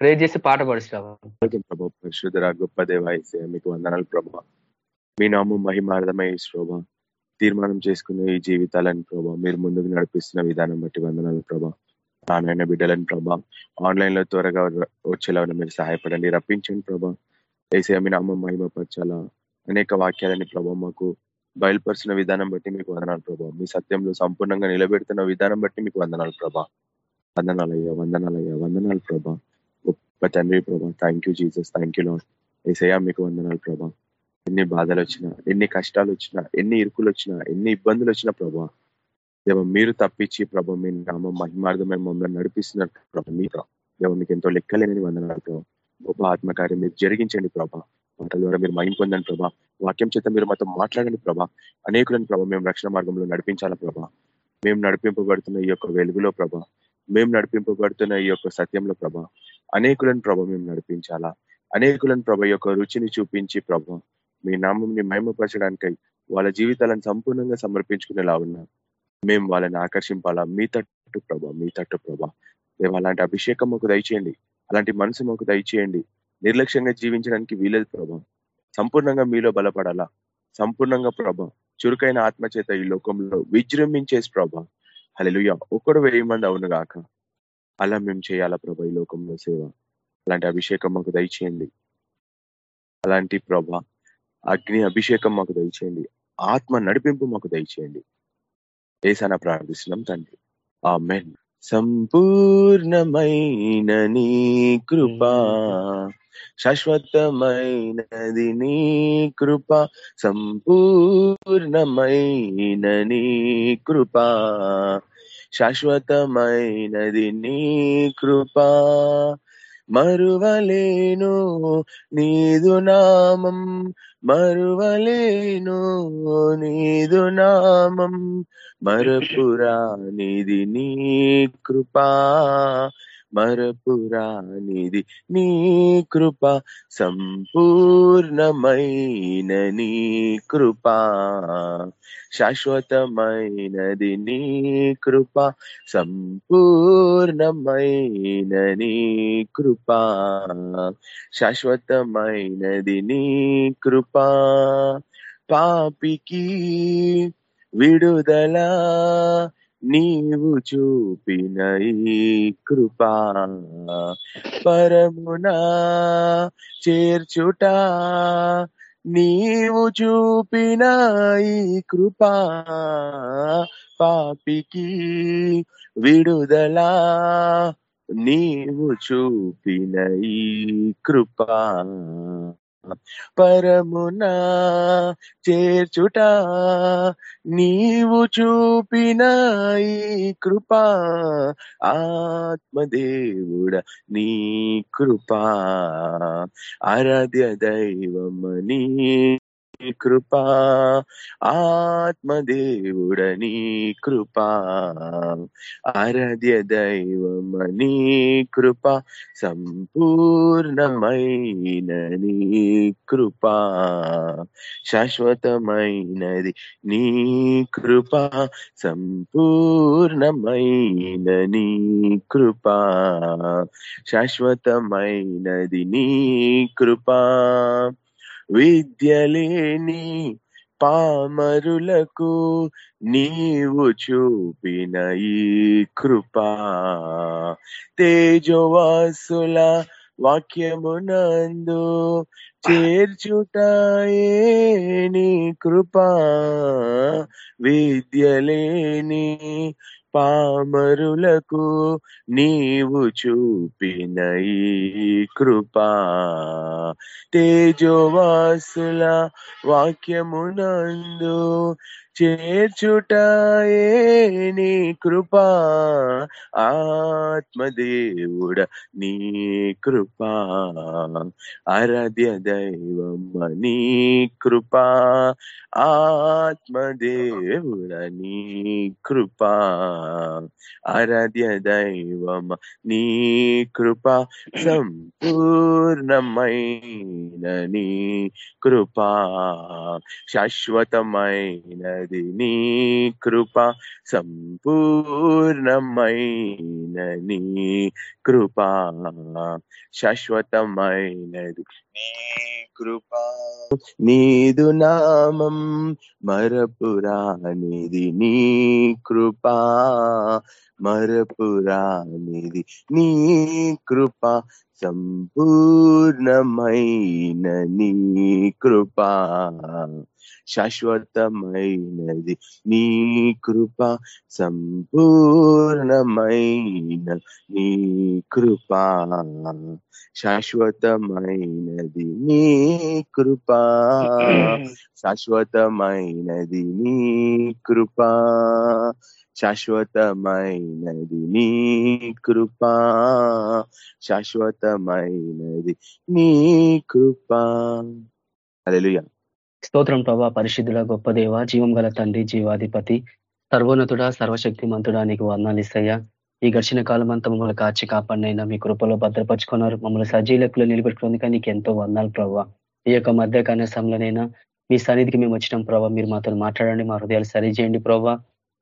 ప్రే చేసి పాట పడుచున్నావా ప్రభా పరిశుద్ధర గొప్ప దేవాయిసే మీకు వందనాలు ప్రభా. మీ నామం మహిమార్థమై శోభ తీర్మానం చేసుకునే ఈ జీవితాలని ప్రభా మీరు ముందుకు నడిపిస్తున్న విధానం బట్టి వందనాలు ప్రభా. నాన్న బిడ్డలని ప్రభా ఆన్లైన్లో త్వరగా వచ్చేలా మీరు సహాయపడండి రప్పించండి ప్రభా. ఏసే మీ నామం మహిమపరచాలా? అనేక వాక్యాలని ప్రభా మాకు బయలుపరిచిన విధానం బట్టి మీకు వందనాలు ప్రభా. మీ సత్యంలో సంపూర్ణంగా నిలబెడుతున్న విధానం బట్టి మీకు వందనాలు ప్రభా. వందనాలయ్యా వందనాలయ్యా వందనాలు ప్రభా. గొప్ప తండ్రి ప్రభా thank you Jesus thank you Lord ఏసయ్యా మీకు వందనాలు ప్రభా ఎన్ని బాధలు వచ్చినా ఎన్ని కష్టాలు వచ్చినా ఎన్ని ఇరుకులు వచ్చినా ఎన్ని ఇబ్బందులు వచ్చినా ప్రభా దేవ మీరు తప్పించి ప్రభా మీ నామ మహిమార్థమైన మమ్మల్ని నడిపిస్తున్నారు ప్రభా మీ దేవ మీకు ఎంతో లెక్కలేని వందనాలు ప్రభా గొప్ప ఆత్మకార్యం మీరు జరిగించండి ప్రభా మాటల ద్వారా మీరు మహిం పొందండి ప్రభా వాక్యం చేత మీరు మాతో మాట్లాడండి ప్రభా అనేకులను ప్రభా మేము రక్షణ మార్గంలో నడిపించాలా ప్రభా మేము నడిపింపబడుతున్న ఈ యొక్క వెలుగులో ప్రభా మేము నడిపింపబడుతున్న ఈ యొక్క సత్యంలో ప్రభా అనేకులను ప్రభ మేము నడిపించాలా? అనేకులను ప్రభ యొక్క రుచిని చూపించి ప్రభ మీ నామంని మహిమపరచడానికై వాళ్ళ జీవితాలను సంపూర్ణంగా సమర్పించుకునేలా ఉన్నా. మేము వాళ్ళని ఆకర్షింపాలా? మీ తట్టు ప్రభ మీ తట్టు ప్రభ. మేము అలాంటి అభిషేకం మాకు దయచేయండి. అలాంటి మనసు మాకు దయచేయండి. నిర్లక్ష్యంగా జీవించడానికి వీలేదు ప్రభ. సంపూర్ణంగా మీలో బలపడాలా? సంపూర్ణంగా ప్రభ చురుకైన ఆత్మచేత ఈ లోకంలో విజృంభించేసి ప్రభ. హలెలుయ ఒక్కడు వెయ్యి మంది అవును గాక అలా మేము చేయాలా ప్రభా ఈ లోకంలో సేవ? అలాంటి అభిషేకం మాకు దయచేయండి. అలాంటి ప్రభ అగ్ని అభిషేకం మాకు దయచేయండి. ఆత్మ నడిపింపు మాకు దయచేయండి. ఏసాన ప్రార్థిస్తున్నాం తండ్రి. ఆ మెన్ సంపూర్ణమైన నీ కృపా శాశ్వతమైనది నీ కృప సంపూర్ణమైన నీ కృపా శాశ్వతమైనది నీ కృపా. మరువలేను నీదు నామం మరువలేను నీదు నామం. మరపురానిది నీ కృపా. మరపురానిది నీ కృప సంపూర్ణమైన నీ కృప శాశ్వతమైనది నీ కృప సంపూర్ణమైన నీ కృపా శాశ్వతమైనది నీ కృపా పాపికి విడుదల నీవు చూపిన ఈ కృపా పరమునా చేర్చుట. నీవు చూపిన ఈ కృపా పాపికి విడుదల. నీవు చూపిన ఈ కృపా పరమునా చేర్చుట నీవు చూపిన ఈ కృపా ఆత్మదేవుడ నీ కృపా ఆరాధ్య దైవమని కృపా ఆత్మదేవుడని కృపా ఆరాధ్య దైవమని కృప సంపూర్ణమైన నీ కృపా శాశ్వతమైనది నీ కృప సంపూర్ణమైన నీ కృపా శాశ్వతమైనది నీ కృపా. విద్యలేని పామరులకు నీవు చూపిన ఈ కృపా. తేజవాసుల వాక్యమునందు చేర్చుటాయే నీ కృపా. విద్యలేని పామరులకు నీవు చూపిన ఈ కృపా. తేజోవాసుల వాక్యమునందు చేర్చుటాయే నీ కృపా. ఆత్మదేవుడ నీ కృపా. ఆరాధ్య దైవమ్మ నీ కృపా. ఆత్మదేవుడ నీ కృపా. ఆరాధ్య దైవమ్మ నీ కృపా. సంపూర్ణమైన నీ కృపా. శాశ్వతమైనది సంపూర్ణమైనది నీ కృప సంపూర్ణమైన నీ కృప శాశ్వతమైనది. నీ కృపా నీదు నామం మరపురానిది నీ కృపా మరపురానిది నీ కృపా సంపూర్ణమైన నీ కృపా శాశ్వతమైనది నీ కృప సంపూర్ణమైన నీ కృప శాశ్వతమైనది నీ కృప. శాశ్వతమైనది నీ కృప. శాశ్వతమైనది నీ కృప. శాశ్వతమైనది నీ కృప. అలెలుయా స్తోత్రం ప్రభా పరిశుద్ధుల గొప్ప దేవ జీవం గల తండ్రి జీవాధిపతి సర్వోన్నతుడ సర్వశక్తి మంతుడా నీకు వర్ణాలు ఈ ఘర్షణ కాలం అంతా మమ్మల్ని కాచి కాపాడినైనా మీ కృపలో భద్రపరుచుకున్నారు. మమ్మల్ని సజీలకులు నిలబెట్టుకున్నందుక నీకు ఎంతో వందాలు ప్రభావ ఈ యొక్క మధ్య కనీసంలోనైనా మీ సన్నిధికి మేము వచ్చినాం ప్రభావ మీరు మాతో మాట్లాడండి మా హృదయాలు సరిచేయండి ప్రభావ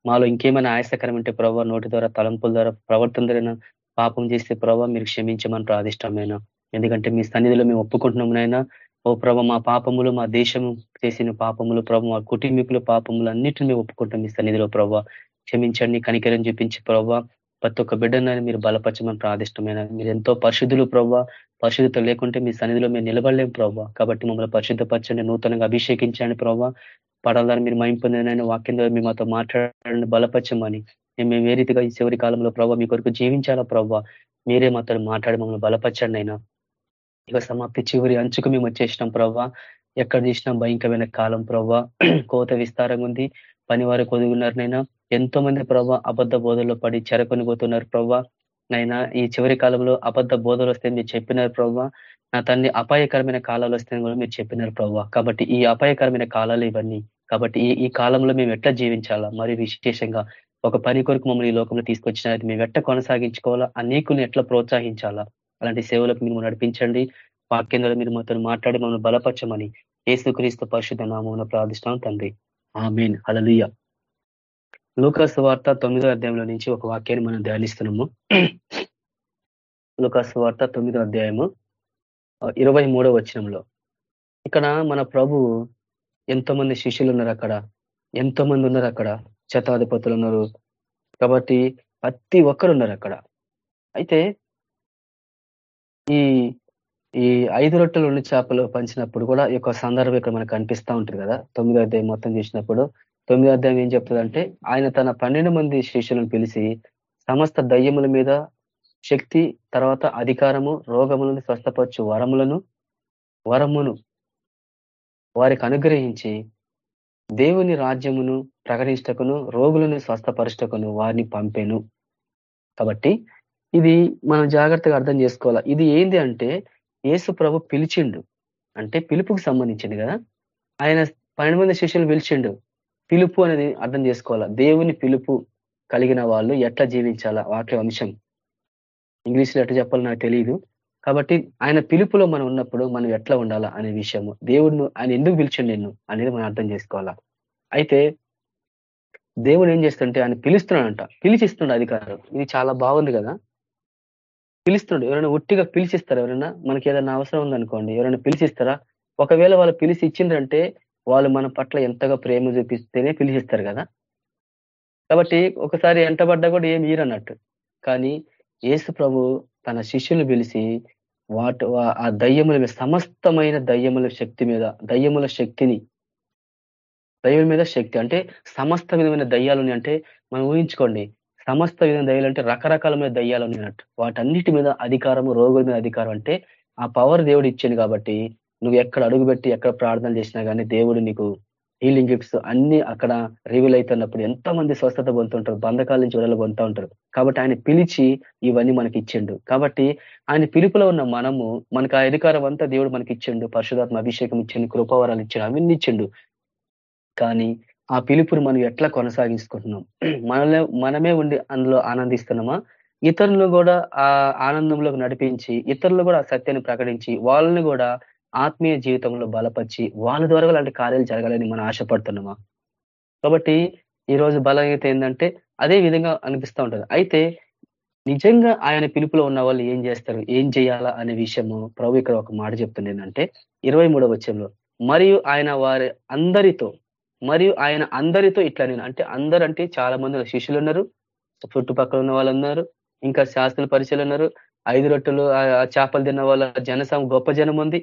మాలో ఇంకేమైనా ఆయాసకరం అంటే ప్రభావ నోటి ద్వారా తలంపుల ద్వారా ప్రవర్తన ద్వారా పాపం చేస్తే ప్రభావ మీరు క్షమించమని ప్రాదిష్టమైన. ఎందుకంటే మీ సన్నిధిలో మేము ఒప్పుకుంటున్నాం ఓ ప్రభ మా పాపములు మా దేశము చేసిన పాపములు ప్రభ మా కుటుంబీకుల పాపములు అన్నిటిని మేము ఒప్పుకుంటాం మీ సన్నిధిలో ప్రభావ క్షమించండి కనికరం చూపించి ప్రభావ ప్రతి ఒక్క బిడ్డనని మీరు బలపరచమని ప్రాదిష్టమైన మీరు ఎంతో పరిశుద్ధులు ప్రవ్వా. పరిశుద్ధత లేకుంటే మీ సన్నిధిలో మేము నిలబడలేము ప్రవ్వా. కాబట్టి మమ్మల్ని పరిశుద్ధపరచండి నూతనంగా అభిషేకించండి ప్రవ్వా. పడాలని మీరు మైంపొందిన వాక్యం ద్వారా మీ మాతో మాట్లాడండి బలపరచమని. మేము ఏ రీతిగా ఈ చివరి కాలంలో ప్రభావ మీ కొరకు జీవించాలా ప్రవ్వా? మీరే మాతో మాట్లాడి మమ్మల్ని బలపరచండి అయినా. ఇక సమాప్తి చివరి అంచుకు మేము వచ్చేసినాం ప్రవ్వా. ఎక్కడ చూసినా భయంకరమైన కాలం ప్రవ్వా. కోత విస్తారంగా ఉంది. పని వారు కొదుగున్నారనైనా ఎంతో మంది ప్రభావ అబద్ధ బోధల్లో పడి చెరకొని పోతున్నారు ప్రవ్వ నైనా ఈ చివరి కాలంలో అబద్ధ బోధలు వస్తే మీరు చెప్పినారు ప్రవ్వ నా తన్ని అపాయకరమైన కాలాలు వస్తాయని కూడా మీరు చెప్పినారు ప్రవ్వ కాబట్టి ఈ అపాయకరమైన కాలాలు ఇవన్నీ. కాబట్టి ఈ ఈ కాలంలో మేము ఎట్లా జీవించాలా? మరి విశేషంగా ఒక పని కొరకు మమ్మల్ని ఈ లోకంలో తీసుకొచ్చినది మేము ఎట్లా కొనసాగించుకోవాలా? అనేకుల్ని ఎట్లా ప్రోత్సహించాలా? అలాంటి సేవలకు మీరు నడిపించండి. వాక్యంలో మీరు మాతో మాట్లాడి మమ్మల్ని బలపరచమని ఏసుక్రీస్తు పరిశుద్ధ నామం ప్రార్థిస్తాం తండ్రి. ఆ మీన్ లూకాసు వార్త తొమ్మిదో అధ్యాయంలో నుంచి ఒక వాక్యాన్ని మనం ధ్యానిస్తున్నాము. లూకాసు వార్త తొమ్మిదో అధ్యాయము ఇరవై మూడో వచనంలో. ఇక్కడ మన ప్రభు ఎంతో మంది శిష్యులు ఉన్నారు అక్కడ. ఎంతో మంది ఉన్నారు అక్కడ. శతాధిపతులు ఉన్నారు. కాబట్టి ప్రతి ఒక్కరు ఉన్నారు అక్కడ. అయితే ఈ ఈ ఐదు రొట్టెలు ఉన్న చేపలు పంచినప్పుడు కూడా ఈ యొక్క సందర్భం ఇక్కడ మనకు కనిపిస్తూ ఉంటుంది కదా. తొమ్మిదో అధ్యాయం మొత్తం చేసినప్పుడు తొమ్మిదో అధ్యాయం ఏం చెప్తుందంటే ఆయన తన పన్నెండు మంది శిష్యులను పిలిచి సమస్త దయ్యముల మీద శక్తి తర్వాత అధికారము రోగములను స్వస్థపరచు వరములను వరమును వారికి అనుగ్రహించి దేవుని రాజ్యమును ప్రకటించటకును రోగులను స్వస్థపరచటకును వారిని పంపెను. కాబట్టి ఇది మనం జాగ్రత్తగా అర్థం చేసుకోవాలా. ఇది ఏంది అంటే యేసు ప్రభు పిలిచిండు. అంటే పిలుపుకు సంబంధించింది కదా. ఆయన పన్నెండు మంది శిష్యులు పిలిచిండు. పిలుపు అనేది అర్థం చేసుకోవాలా? దేవుని పిలుపు కలిగిన వాళ్ళు ఎట్లా జీవించాలా? వాక్య అంశం. ఇంగ్లీష్లో ఎట్లా చెప్పాలో నాకు తెలియదు కాబట్టి ఆయన పిలుపులో మనం ఉన్నప్పుడు మనం ఎట్లా ఉండాలా అనే విషయము. దేవుడిని ఆయన ఎందుకు పిలిచిండు నిన్ను అనేది మనం అర్థం చేసుకోవాలా? అయితే దేవుడు ఏం చేస్తుంటే ఆయన పిలుస్తున్నాడంట. పిలిచిస్తుండ అధికారం ఇది చాలా బాగుంది కదా. పిలుస్తున్నాడు ఎవరైనా ఉట్టిగా పిలిచిస్తారా? ఎవరైనా మనకి ఏదైనా అవసరం ఉందనుకోండి ఎవరైనా పిలిచిస్తారా? ఒకవేళ వాళ్ళు పిలిచి ఇచ్చిందంటే వాళ్ళు మన పట్ల ఎంతగా ప్రేమ చూపిస్తేనే పిలిచిస్తారు కదా. కాబట్టి ఒకసారి ఎంటబడ్డా కూడా ఏమి ఈరన్నట్టు. కానీ యేసు ప్రభు తన శిష్యులు పిలిచి వాటి ఆ దయ్యముల మీద సమస్తమైన దయ్యముల శక్తి మీద దయ్యముల శక్తిని దయ్యం మీద శక్తి అంటే సమస్త విధమైన దయ్యాలు అంటే మనం ఊహించుకోండి. సమస్త విధమైన దయ్యాలు అంటే రకరకాలమైన దయ్యాలు ఉన్నట్టు. వాటన్నిటి మీద అధికారము రోగుల మీద అధికారం అంటే ఆ పవర్ దేవుడు ఇచ్చింది కాబట్టి నువ్వు ఎక్కడ అడుగుపెట్టి ఎక్కడ ప్రార్థన చేసినా కానీ దేవుడు నీకు హీలింగ్ గిఫ్ట్స్ అన్ని అక్కడ రివీల్ అవుతున్నప్పుడు ఎంతో మంది స్వస్థత పొందుతుంటారు బంధకాల నుంచి విడుదల పొందుతూ ఉంటారు. కాబట్టి ఆయన పిలిచి ఇవన్నీ మనకి ఇచ్చిండు. కాబట్టి ఆయన పిలుపులో ఉన్న మనము మనకు ఆ అధికారం అంతా దేవుడు మనకి ఇచ్చిండు. పరిశుధాత్మ అభిషేకం ఇచ్చిండు కృపవరాలు ఇచ్చిండు అవన్నీ ఇచ్చిండు. కానీ ఆ పిలుపుని మనం ఎట్లా కొనసాగించుకుంటున్నాం? మనలో మనమే ఉండి అందులో ఆనందిస్తున్నామా? ఇతరులను కూడా ఆ ఆనందంలోకి నడిపించి ఇతరులు కూడా ఆ సత్యాన్ని ప్రకటించి వాళ్ళని కూడా ఆత్మీయ జీవితంలో బలపరిచి వాళ్ళ ద్వారా అలాంటి కార్యాలు జరగాలని మనం ఆశపడుతున్నామా? కాబట్టి ఈ రోజు బలహీనత ఏంటంటే అదే విధంగా అనిపిస్తూ ఉంటుంది. అయితే నిజంగా ఆయన పిలుపులో ఉన్న వాళ్ళు ఏం చేస్తారు? ఏం చేయాలా అనే విషయము ప్రభు ఇక్కడ ఒక మాట చెప్తుంది ఏంటంటే ఇరవై మూడవ వచ్చంలో మరియు ఆయన వారి అందరితో మరియు ఆయన అందరితో ఇట్లా నేను అంటే అందరు అంటే చాలా మంది శిష్యులు ఉన్నారు చుట్టుపక్కల ఉన్న వాళ్ళు ఉన్నారు ఇంకా శాస్త్రుల పరిచయలు ఉన్నారు ఐదు రొట్టెలు చేపలు తిన్న వాళ్ళ జనసం గొప్ప జనం ఉంది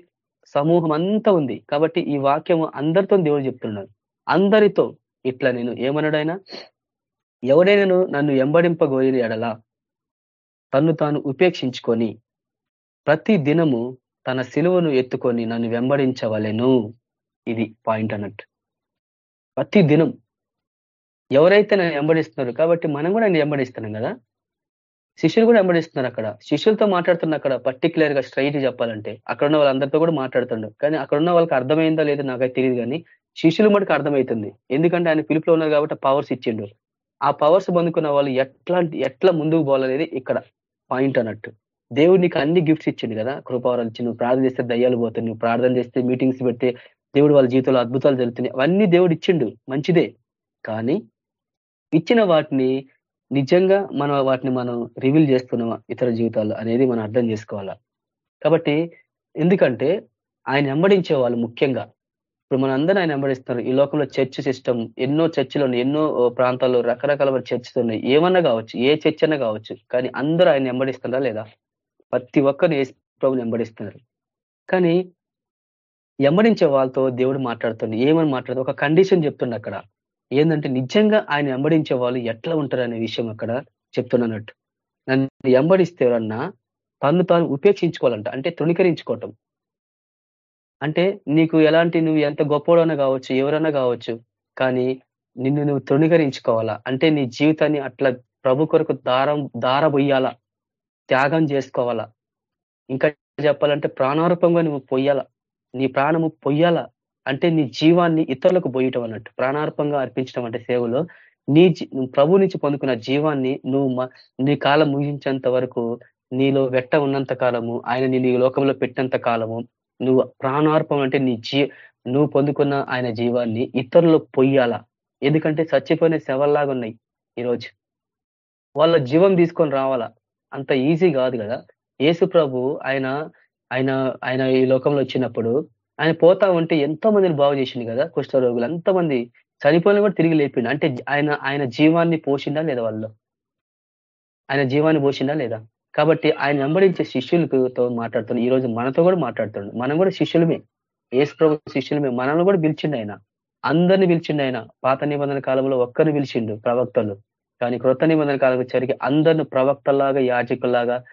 సమూహం అంతా ఉంది. కాబట్టి ఈ వాక్యం అందరితో దేవుడు చెప్తున్నాడు. అందరితో ఇట్లా నేను ఏమన్నాడు ఎవడైనా నన్ను ఎంబడింపగోయిన ఎడలా తన్ను తాను ఉపేక్షించుకొని ప్రతి దినము తన సిలువను ఎత్తుకొని నన్ను వెంబడించవలెను. ఇది పాయింట్ అన్నట్టు. ప్రతి దినం ఎవరైతే నన్ను వెంబడిస్తున్నారు కాబట్టి మనం కూడా ఆయన వెంబడిస్తున్నాం కదా? శిష్యులు కూడా వెంబడిస్తున్నారు అక్కడ. శిష్యులతో మాట్లాడుతున్న అక్కడ పర్టికులర్గా స్ట్రైట్ చెప్పాలంటే అక్కడ ఉన్న వాళ్ళందరితో కూడా మాట్లాడుతుండ్రు కానీ అక్కడ ఉన్న వాళ్ళకి అర్థమైందో లేదో నాకైతే తెలియదు కానీ శిష్యులు మటుకు అర్థమవుతుంది ఎందుకంటే ఆయన పిలుపులో ఉన్నారు కాబట్టి పవర్స్ ఇచ్చిండు. ఆ పవర్స్ పొందుకున్న వాళ్ళు ఎట్లాంటి ఎట్లా ముందుకు పోవాలనేది ఇక్కడ పాయింట్ అన్నట్టు. దేవుడు నీకు అన్ని గిఫ్ట్స్ ఇచ్చిండు కదా? కృపావరాలు ఇచ్చి నువ్వు ప్రార్థన చేస్తే దయ్యాలు పోతాయి నువ్వు ప్రార్థన చేస్తే మీటింగ్స్ పెడితే దేవుడు వాళ్ళ జీవితంలో అద్భుతాలు జరుగుతున్నాయి. అవన్నీ దేవుడు ఇచ్చిండు. మంచిదే. కానీ ఇచ్చిన వాటిని నిజంగా మనం వాటిని మనం రివీల్ చేస్తున్నామా ఇతర జీవితాల్లో అనేది మనం అర్థం చేసుకోవాలా? కాబట్టి ఎందుకంటే ఆయన వెంబడించే వాళ్ళు ముఖ్యంగా. ఇప్పుడు మనందరూ ఆయన వెంబడిస్తున్నారు. ఈ లోకంలో చర్చ్ సిస్టమ్ ఎన్నో చర్చిలు ఎన్నో ప్రాంతాల్లో రకరకాల చర్చిలు ఉన్నాయి. ఏమన్నా కావచ్చు ఏ చర్చ్ అన్నా కావచ్చు. కానీ అందరూ ఆయన వెంబడిస్తున్నారా లేదా? ప్రతి ఒక్కరు ఏ ప్రభుని వెంబడిస్తున్నారు. కానీ వెంబడించే వాళ్ళతో దేవుడు మాట్లాడుతుంది ఏమని మాట్లాడుతూ ఒక కండిషన్ చెప్తుండే అక్కడ. ఏంటంటే నిజంగా ఆయన వెంబడించే వాళ్ళు ఎట్లా ఉంటారు అనే విషయం అక్కడ చెప్తున్నట్టు. నన్ను వెంబడిస్తే ఎవరన్నా తను తాను ఉపేక్షించుకోవాలంట. అంటే తృణీకరించుకోవటం. అంటే నీకు ఎలాంటి నువ్వు ఎంత గొప్పవాడైనా కావచ్చు ఎవరైనా కావచ్చు కానీ నిన్ను నువ్వు తృణీకరించుకోవాలా? అంటే నీ జీవితాన్ని అట్లా ప్రభు కొరకు దారం దారబొయ్యాలా? త్యాగం చేసుకోవాలా? ఇంకా చెప్పాలంటే ప్రాణారూపంగా నువ్వు పొయ్యాలా? నీ ప్రాణము పొయ్యాల? అంటే నీ జీవాన్ని ఇతరులకు పోయటం అన్నట్టు ప్రాణార్పంగా అర్పించడం అంటే సేవలో నీ ప్రభు నుంచి పొందుకున్న జీవాన్ని నువ్వు నీ కాలం ముగించేంత వరకు నీలో వెట్ట ఉన్నంత కాలము ఆయన నీ లోకంలో పెట్టినంత కాలము నువ్వు ప్రాణార్పం అంటే నీ జీ నువ్వు పొందుకున్న ఆయన జీవాన్ని ఇతరులు పొయ్యాలా? ఎందుకంటే చచ్చిపోయిన శవల్లాగా ఉన్నాయి ఈరోజు. వాళ్ళ జీవం తీసుకొని రావాలా? అంత ఈజీ కాదు కదా. యేసు ప్రభు ఆయన ఆయన ఆయన ఈ లోకంలో వచ్చినప్పుడు ఆయన పోతా ఉంటే ఎంతో మందిని బాగు చేసింది కదా కుష్ఠరోగులు. ఎంతమంది చనిపోయిన కూడా తిరిగి లేపిండు. అంటే ఆయన ఆయన జీవాన్ని పోషిండా లేదా వాళ్ళు ఆయన జీవాన్ని పోషిండా లేదా? కాబట్టి ఆయన వెంబడించే శిష్యులతో మాట్లాడుతున్నాడు. ఈ రోజు మనతో కూడా మాట్లాడుతున్నాడు. మనం కూడా శిష్యులమే. ఏసు ప్రభు శిష్యులమే. మనల్ని కూడా పిలిచిండు ఆయన. అందరిని పిలిచిండు ఆయన. పాత నిబంధన కాలంలో ఒక్కరిని పిలిచిండు ప్రవక్తలు. కానీ కృత నిబంధన కాలం వచ్చరికి అందరిని ప్రవక్తలాగా యాజకులాగా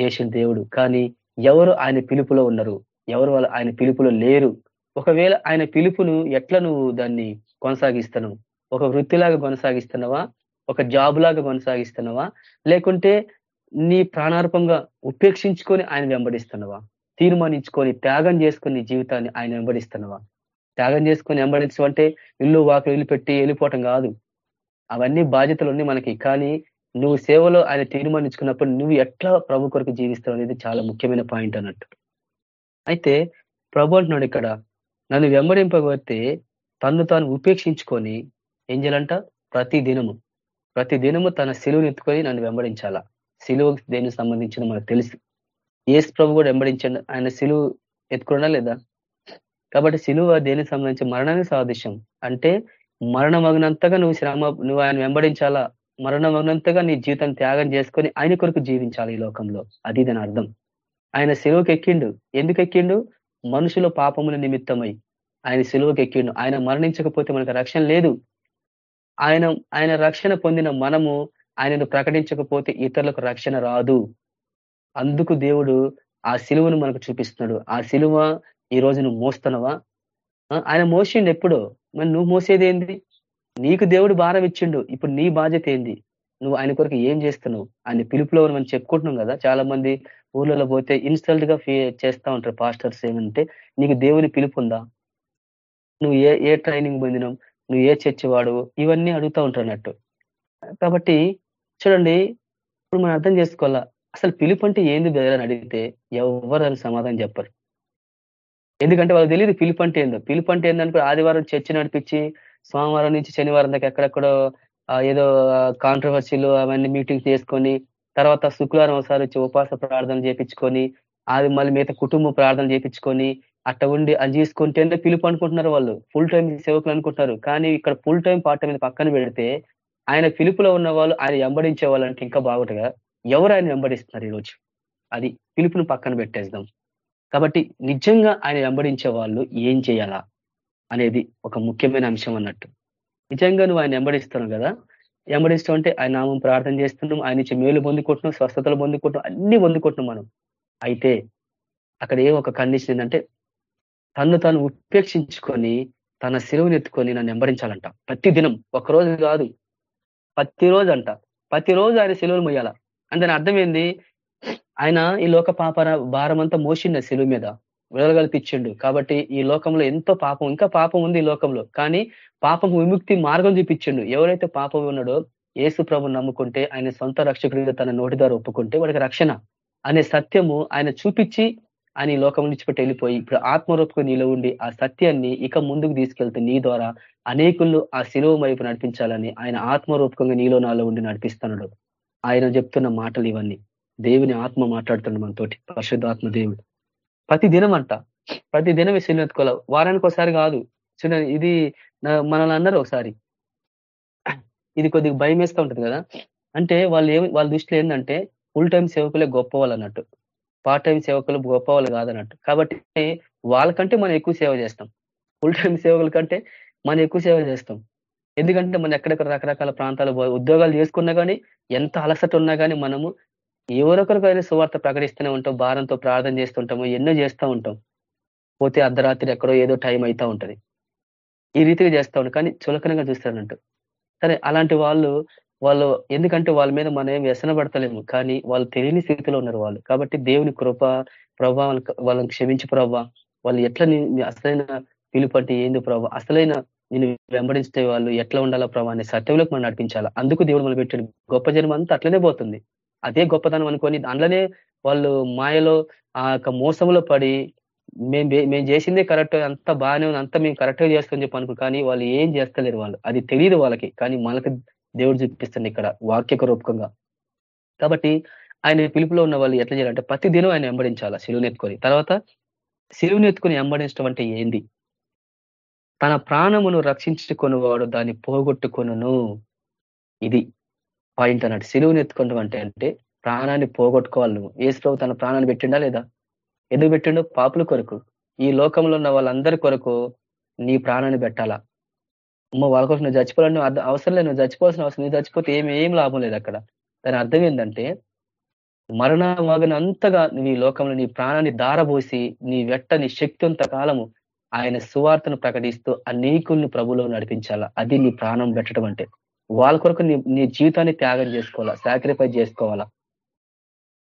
చేసిన దేవుడు. కానీ ఎవరు ఆయన పిలుపులో ఉన్నారు? ఎవరు వాళ్ళు ఆయన పిలుపులో లేరు? ఒకవేళ ఆయన పిలుపును ఎట్లా నువ్వు దాన్ని కొనసాగిస్తున్నావు ఒక వృత్తిలాగా కొనసాగిస్తున్నావా? ఒక జాబ్ లాగా కొనసాగిస్తున్నావా? లేకుంటే నీ ప్రాణార్పంగా ఉపేక్షించుకొని ఆయన వెంబడిస్తున్నావా? తీర్మానించుకొని త్యాగం చేసుకుని జీవితాన్ని ఆయన వెంబడిస్తున్నావా? త్యాగం చేసుకొని వెంబడించడం అంటే ఇల్లు వాకులు ఇల్లు పెట్టి వెళ్ళిపోవటం కాదు. అవన్నీ బాధ్యతలు ఉన్నాయి మనకి. కానీ నువ్వు సేవలో ఆయన తీర్మానించుకున్నప్పుడు నువ్వు ఎట్లా ప్రభు కొరకు జీవిస్తావు అనేది చాలా ముఖ్యమైన పాయింట్ అన్నట్టు. అయితే ప్రభు అంటున్నాడు ఇక్కడ నన్ను వెంబడింపబడితే తను తాను ఉపేక్షించుకొని ఏం చేయాలంట? ప్రతి దినము ప్రతి దినము తన సిలువుని ఎత్తుకొని నన్ను వెంబడించాలా? సిలువు దేనికి సంబంధించిన మనకు తెలుసు. ఏసు ప్రభు కూడా వెంబడించండి. ఆయన సిలువు ఎత్తుకున్నా లేదా? కాబట్టి సిలువ దేనికి సంబంధించి మరణానికి సాదృశ్యం. అంటే మరణమగినంతగా నువ్వు శ్రమ నువ్వు ఆయన వెంబడించాలా? మరణమగినంతగా నీ జీవితం త్యాగం చేసుకొని ఆయన కొరకు జీవించాలి ఈ లోకంలో. అది దాని అర్థం. ఆయన సెలవుకి ఎక్కిండు ఎందుకు ఎక్కిండు మనుషుల పాపముల నిమిత్తమై. ఆయన సెలవుకి ఎక్కిండు ఆయన మరణించకపోతే మనకు రక్షణ లేదు. ఆయన ఆయన రక్షణ పొందిన మనము ఆయనను ప్రకటించకపోతే ఇతరులకు రక్షణ రాదు. అందుకు దేవుడు ఆ సిలువను మనకు చూపిస్తున్నాడు. ఆ సిలువ ఈ రోజు నువ్వు మోస్తున్నావా? ఆయన మోసిండు ఎప్పుడో మరి నువ్వు మోసేది ఏంది? నీకు దేవుడు భారం ఇచ్చిండు ఇప్పుడు నీ బాధ్యత ఏంది? నువ్వు ఆయన కొరకు ఏం చేస్తున్నావు? ఆయన పిలుపులో మనం చెప్పుకుంటున్నాం కదా చాలా మంది ఊర్లలో పోతే ఇన్స్టల్ట్గా చేస్తా ఉంటారు పాస్టర్స్ ఏమంటే నీకు దేవుని పిలుపు ఉందా నువ్వు ఏ ఏ ట్రైనింగ్ పొందినావు? నువ్వు ఏ చర్చి వాడు? ఇవన్నీ అడుగుతూ ఉంటారు అన్నట్టు. కాబట్టి చూడండి ఇప్పుడు మనం అర్థం చేసుకోవాలా అసలు పిలుపు అంటే ఏంది బెదరని అడిగితే ఎవరు అని సమాధానం చెప్పరు. ఎందుకంటే వాళ్ళకి తెలియదు పిలుపు అంటే ఏందో. పిలుపు అంటే ఏందనుకో ఆదివారం చర్చి నడిపించి సోమవారం నుంచి శనివారం దాకా ఎక్కడెక్కడో ఏదో కాంట్రవర్సీలు అవన్నీ మీటింగ్స్ చేసుకొని తర్వాత శుక్రవారం ఒకసారి వచ్చి ఉపవాస ప్రార్థన చేపించుకొని అది మళ్ళీ మిగతా కుటుంబ ప్రార్థన చేపించుకొని అట్ట ఉండి అది చేసుకుంటేనే పిలుపు అనుకుంటున్నారు వాళ్ళు. ఫుల్ టైం సేవకులు అనుకుంటున్నారు. కానీ ఇక్కడ ఫుల్ టైం పార్ట్ టైం పక్కన పెడితే ఆయన పిలుపులో ఉన్న వాళ్ళు ఆయన వెంబడించే వాళ్ళంటే ఇంకా బాగుంటగా ఎవరు ఆయన వెంబడిస్తున్నారు ఈరోజు? అది పిలుపును పక్కన పెట్టేద్దాం. కాబట్టి నిజంగా ఆయన వెంబడించే వాళ్ళు ఏం చేయాలా? అనేది ఒక ముఖ్యమైన అంశం అన్నట్టు. నిజంగా నువ్వు ఆయన ఎంబడిస్తున్నావు కదా? ఎంబడిస్తూ అంటే ఆయన నామం ప్రార్థన చేస్తున్నాం ఆయన నుంచి మేలు పొందుకుంటున్నాం స్వస్థతలు పొందుకుంటున్నాం అన్ని పొందుకుంటున్నాం మనం. అయితే అక్కడ ఏ ఒక కండిషన్ ఏంటంటే తను తాను ఉపేక్షించుకొని తన సిలువని ఎత్తుకొని నన్ను వెంబడించాలంట. ప్రతి దినం రోజు కాదు. ప్రతిరోజు అంట ప్రతిరోజు ఆయన సెలవులు మొయ్యాల. అంటే దాని అర్థం ఏంది? ఆయన ఈ లోక పాప భారం అంతా మోసిండ సెలువు మీద. విడగలిపించిండు కాబట్టి ఈ లోకంలో ఎంతో పాపం ఇంకా పాపం ఉంది ఈ లోకంలో. కానీ పాపం విముక్తి మార్గం చూపించిండు. ఎవరైతే పాపం ఉన్నాడో ఏసు ప్రభు నమ్ముకుంటే ఆయన సొంత రక్షకుడిగా తన నోటి ద్వారా ఒప్పుకుంటే వాడికి రక్షణ. అనే సత్యము ఆయన చూపించి ఆయన ఈ లోకం నుంచి పెట్టి వెళ్ళిపోయి ఇప్పుడు ఆత్మరూపకు నీలో ఉండి ఆ సత్యాన్ని ఇక ముందుకు తీసుకెళ్తే నీ ద్వారా అనేకులు ఆ శిలువ వైపు నడిపించాలని ఆయన ఆత్మరూపకంగా నీలో నాలో ఉండి నడిపిస్తున్నాడు. ఆయన చెప్తున్న మాటలు ఇవన్నీ. దేవుని ఆత్మ మాట్లాడుతున్నాడు మనతోటి. పరిశుద్ధాత్మ దేవుడు. ప్రతి దినం అంట ప్రతి దినం శిలువ ఎత్తుకోవాలి. వారానికి ఒకసారి కాదు. చూడండి ఇది మనల్ని అన్నారు ఒకసారి. ఇది కొద్దిగా భయం వేస్తూ ఉంటుంది కదా. అంటే వాళ్ళు ఏమి వాళ్ళ దృష్టిలో ఏంటంటే ఫుల్ టైం సేవకులే గొప్ప వాళ్ళు అన్నట్టు పార్ట్ టైం సేవకులు గొప్ప వాళ్ళు కాదన్నట్టు. కాబట్టి వాళ్ళకంటే మనం ఎక్కువ సేవ చేస్తాం. ఫుల్ టైం సేవకుల కంటే మనం ఎక్కువ సేవ చేస్తాం. ఎందుకంటే మనం ఎక్కడెక్కడ రకరకాల ప్రాంతాలు ఉద్యోగాలు చేసుకున్నా కానీ ఎంత అలసట ఉన్నా కానీ మనము ఎవరొకరికైనా సువార్త ప్రకటిస్తూనే ఉంటాం భారంతో ప్రార్థన చేస్తుంటాము ఎన్నో చేస్తూ ఉంటాం. పోతే అర్ధరాత్రి ఎక్కడో ఏదో టైం అవుతా ఉంటది. ఈ రీతిగా చేస్తూ ఉంటాం కానీ చులకనగా చూస్తానంటూ సరే అలాంటి వాళ్ళు వాళ్ళు ఎందుకంటే వాళ్ళ మీద మనం ఏం వ్యసన పడతలేము కానీ వాళ్ళు తెలియని స్థితిలో ఉన్నారు వాళ్ళు. కాబట్టి దేవుని కృప ప్రభా వాళ్ళని క్షమించి ప్రభా. వాళ్ళు ఎట్లా అసలైన పిలుపు అంటే ఏంది ప్రభా. అసలైన నేను వెంబడించే వాళ్ళు ఎట్లా ఉండాలా ప్రభా అనే సత్యంలోకి మనం నడిపించాలా. అందుకు దేవుడు మనం పెట్టాడు. గొప్ప జనం అంతా అట్లనే పోతుంది. అదే గొప్పతనం అనుకొని దాంట్లోనే వాళ్ళు మాయలో ఆ యొక్క మోసంలో పడి మేము మేము చేసిందే కరెక్ట్ అంత బాగానే ఉంది అంతా మేము కరెక్ట్గా చేస్తామని చెప్పి అనుకో. కానీ వాళ్ళు ఏం చేస్తలేరు వాళ్ళు. అది తెలియదు వాళ్ళకి. కానీ మనకి దేవుడు చూపిస్తుంది ఇక్కడ వాక్యక రూపకంగా. కాబట్టి ఆయన పిలుపులో ఉన్న వాళ్ళు ఎట్లా చేయాలంటే ప్రతి దినం ఆయన వెంబడించాలా సిలువునెత్తుకొని తర్వాత సిలువునెత్తుకొని వెంబడించడం అంటే ఏంది? తన ప్రాణమును వాడు దాన్ని పోగొట్టుకును ఇది. పాయింట్ అన్నట్టు సిలువుని ఎత్తుకుంటాం అంటే అంటే ప్రాణాన్ని పోగొట్టుకోవాలి నువ్వు. ఏసు తన ప్రాణాన్ని పెట్టిండా లేదా? ఎందుకు పెట్టిండు? పాపుల కొరకు. ఈ లోకంలో ఉన్న వాళ్ళందరి కొరకు నీ ప్రాణాన్ని పెట్టాలా? అమ్మ వాళ్ళ కోసం నువ్వు చచ్చిపోవాలని అవసరం లేదు. నువ్వు చచ్చిపోవాల్సిన అవసరం నువ్వు చచ్చిపోతే ఏమి ఏం లాభం లేదు అక్కడ. దాని అర్థం ఏంటంటే మరణ అంతగా నువ్వు ఈ లోకంలో నీ ప్రాణాన్ని దారబోసి నీ వెట్ట నీ శక్తి కాలము ఆయన సువార్తను ప్రకటిస్తూ అనేకుల్ని ప్రభులో నడిపించాలా? అది నీ ప్రాణం పెట్టడం అంటే. వాళ్ళ కొరకు నీ నీ జీవితాన్ని త్యాగం చేసుకోవాలా సాక్రిఫైస్ చేసుకోవాలా?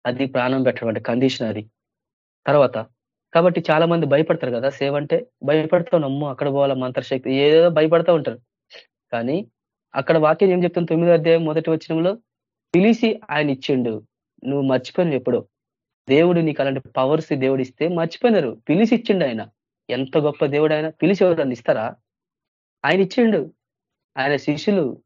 అది ప్రాణం పెట్టడం కండిషన్ అది. తర్వాత కాబట్టి చాలా మంది భయపడతారు కదా సేవ అంటే భయపడతావు నమ్ము అక్కడ పోవాలా మంత్రశక్తి ఏదో భయపడతా ఉంటారు. కానీ అక్కడ వాక్యం ఏం చెప్తుంది? తొమ్మిదో అధ్యాయం మొదటి వచ్చినంలో పిలిచి ఆయన ఇచ్చిండు నువ్వు మర్చిపోయినవు ఎప్పుడో. దేవుడు నీకు అలాంటి పవర్స్ దేవుడు ఇస్తే మర్చిపోయినారు. పిలిచి ఇచ్చిండు ఆయన. ఎంత గొప్ప దేవుడు ఆయన. పిలిచి ఎవరు ఇస్తారా? ఆయన ఇచ్చిండు. ఆయన శిష్యులు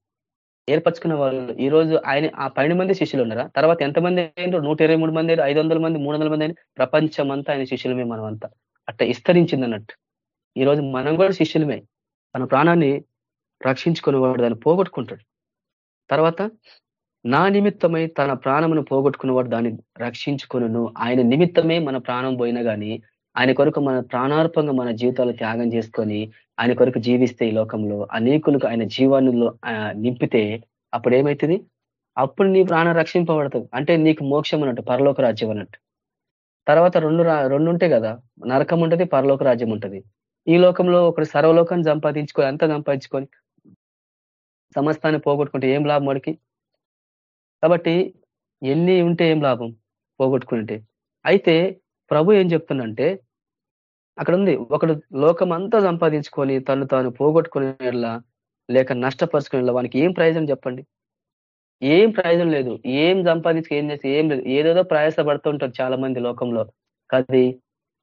ఏర్పరచుకున్న వాళ్ళు ఈ రోజు ఆయన ఆ పన్నెండు మంది శిష్యులు ఉన్నారా? తర్వాత ఎంతమంది అయినారు? నూట ఇరవై మూడు మంది ఐదు వందల మంది? మూడు వందల మంది ప్రపంచం అంతా ఆయన శిష్యులమే మనం అంతా అట్ట విస్తరించింది అన్నట్టు. ఈ రోజు మనం కూడా శిష్యులమే. తన ప్రాణాన్ని రక్షించుకునేవాడు దాన్ని పోగొట్టుకుంటాడు. తర్వాత నా నిమిత్తమై తన ప్రాణమును పోగొట్టుకున్నవాడు దాన్ని రక్షించుకును ఆయన నిమిత్తమే మన ప్రాణం పోయినా కానీ ఆయన కొరకు మన ప్రాణార్పంగా మన జీవితాలు త్యాగం చేసుకొని ఆయన కొరకు జీవిస్తే ఈ లోకంలో అనేకులకు ఆయన జీవానులో నింపితే అప్పుడు ఏమవుతుంది అప్పుడు నీ ప్రాణం రక్షింపబడతావు అంటే నీకు మోక్షం అన్నట్టు పరలోక రాజ్యం అన్నట్టు. తర్వాత రెండు రెండు ఉంటాయి కదా. నరకం ఉంటుంది పరలోక రాజ్యం ఉంటుంది. ఈ లోకంలో ఒకటి సర్వలోకాన్ని సంపాదించుకొని అంతా సంపాదించుకొని సమస్తాన్ని పోగొట్టుకుంటే ఏం లాభం వాడికి? కాబట్టి ఎన్ని ఉంటే ఏం లాభం? పోగొట్టుకుంటే. అయితే ప్రభు ఏం చెప్తుందంటే అక్కడ ఉంది ఒకడు లోకం అంతా సంపాదించుకొని తను తాను పోగొట్టుకునేలా లేక నష్టపరుచుకునేలా వానికి ఏం ప్రయోజనం చెప్పండి? ఏం ప్రయోజనం లేదు. ఏం సంపాదించుకు ఏం చేస్తే ఏం లేదు. ఏదేదో ప్రయాసపడుతుంటారు చాలా మంది లోకంలో. అది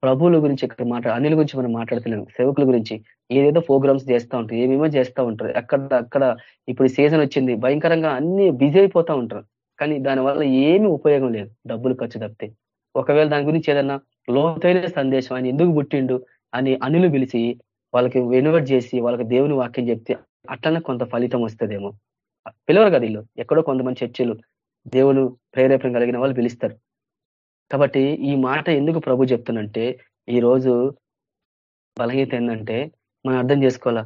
ప్రభువుల గురించి ఇక్కడ మాట్లా అనిల గురించి మనం మాట్లాడుతున్నాం. సేవకుల గురించి. ఏదేదో ప్రోగ్రామ్స్ చేస్తూ ఉంటారు ఏమేమో చేస్తూ ఉంటారు. అక్కడ అక్కడ ఇప్పుడు సీజన్ వచ్చింది భయంకరంగా అన్ని బిజీ అయిపోతూ ఉంటారు. కానీ దానివల్ల ఏమి ఉపయోగం లేదు. డబ్బులు ఖర్చు తప్పితే. ఒకవేళ దాని గురించి ఏదన్నా లోతైన సందేశం ఆయన ఎందుకు పుట్టిండు అని అనులు పిలిచి వాళ్ళకి వెనువట్ చేసి వాళ్ళకి దేవుని వాక్యం చెప్తే అట్లనే కొంత ఫలితం వస్తుందేమో. పిలవరు కదా వీళ్ళు. ఎక్కడో కొంతమంది చర్చలు దేవుడు ప్రేరేపణ కలిగిన వాళ్ళు పిలుస్తారు. కాబట్టి ఈ మాట ఎందుకు ప్రభు చెప్తున్నంటే ఈ రోజు బలహీత ఏంటంటే మనం అర్థం చేసుకోవాలా?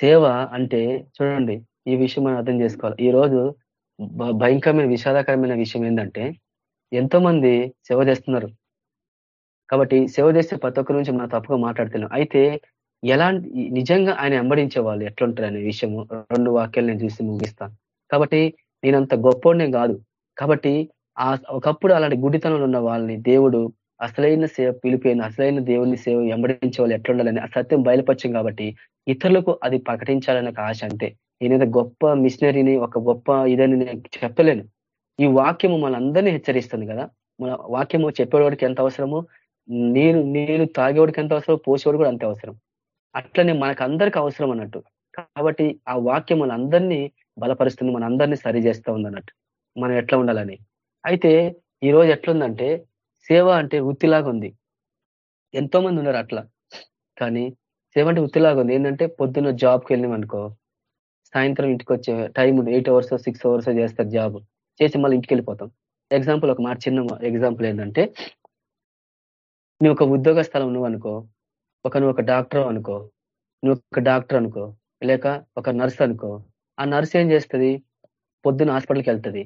సేవ అంటే చూడండి ఈ విషయం మనం అర్థం చేసుకోవాలి? ఈ రోజు భయంకరమైన విషాదకరమైన విషయం ఏంటంటే ఎంతో మంది సేవ చేస్తున్నారు. కాబట్టి సేవ చేసే ప్రతి ఒక్కరి నుంచి మనం తప్పుగా మాట్లాడుతున్నాం. అయితే ఎలాంటి నిజంగా ఆయన వెంబడించే వాళ్ళు ఎట్లుంటారు అనే విషయము రెండు వాక్యాలు నేను చూసి ముగిస్తాను. కాబట్టి నేనంత గొప్పోడినే కాదు. కాబట్టి ఆ ఒకప్పుడు అలాంటి గుడితనంలో ఉన్న వాళ్ళని దేవుడు అసలైన సేవ పిలిపోయిన అసలైన దేవుని సేవ వెంబడించే వాళ్ళు ఎట్లుండాలని ఆ సత్యం బయలుపరచం కాబట్టి ఇతరులకు అది ప్రకటించాలనే ఒక ఆశ అంతే. నేనేదో గొప్ప మిషనరీని ఒక గొప్ప ఇదని నేను చెప్పలేను. ఈ వాక్యము మనందరినీ హెచ్చరిస్తుంది కదా. మన వాక్యము చెప్పేవాడికి ఎంత అవసరమో నీరు నీరు తాగేవాడికి ఎంత అవసరం పోసేవాడు కూడా అంతే అవసరం. అట్లనే మనకు అందరికి అవసరం అన్నట్టు. కాబట్టి ఆ వాక్యం మన అందరినీ బలపరుస్తుంది మనందరినీ సరి చేస్తూ ఉంది అన్నట్టు మనం ఎట్లా ఉండాలని. అయితే ఈ రోజు ఎట్లుందంటే సేవ అంటే వృత్తిలాగా ఉంది. ఎంతో మంది ఉన్నారు అట్లా. కానీ సేవ అంటే వృత్తిలాగా ఉంది. ఏంటంటే పొద్దున్న జాబ్కి వెళ్ళినాం అనుకో సాయంత్రం ఇంటికి వచ్చే time eight hours six hours చేస్తారు జాబ్. చేసి మళ్ళీ ఇంటికి వెళ్ళిపోతాం ఎగ్జాంపుల్ ఒక మాట చిన్న ఎగ్జాంపుల్ ఏంటంటే నువ్వు ఒక ఉద్యోగ స్థలం నువ్వు అనుకో ఒక నువ్వు ఒక డాక్టర్ అనుకో నువ్వు ఒక డాక్టర్ అనుకో లేక ఒక నర్స్ అనుకో ఆ నర్స్ ఏం చేస్తుంది? పొద్దున్న హాస్పిటల్కి వెళ్తుంది.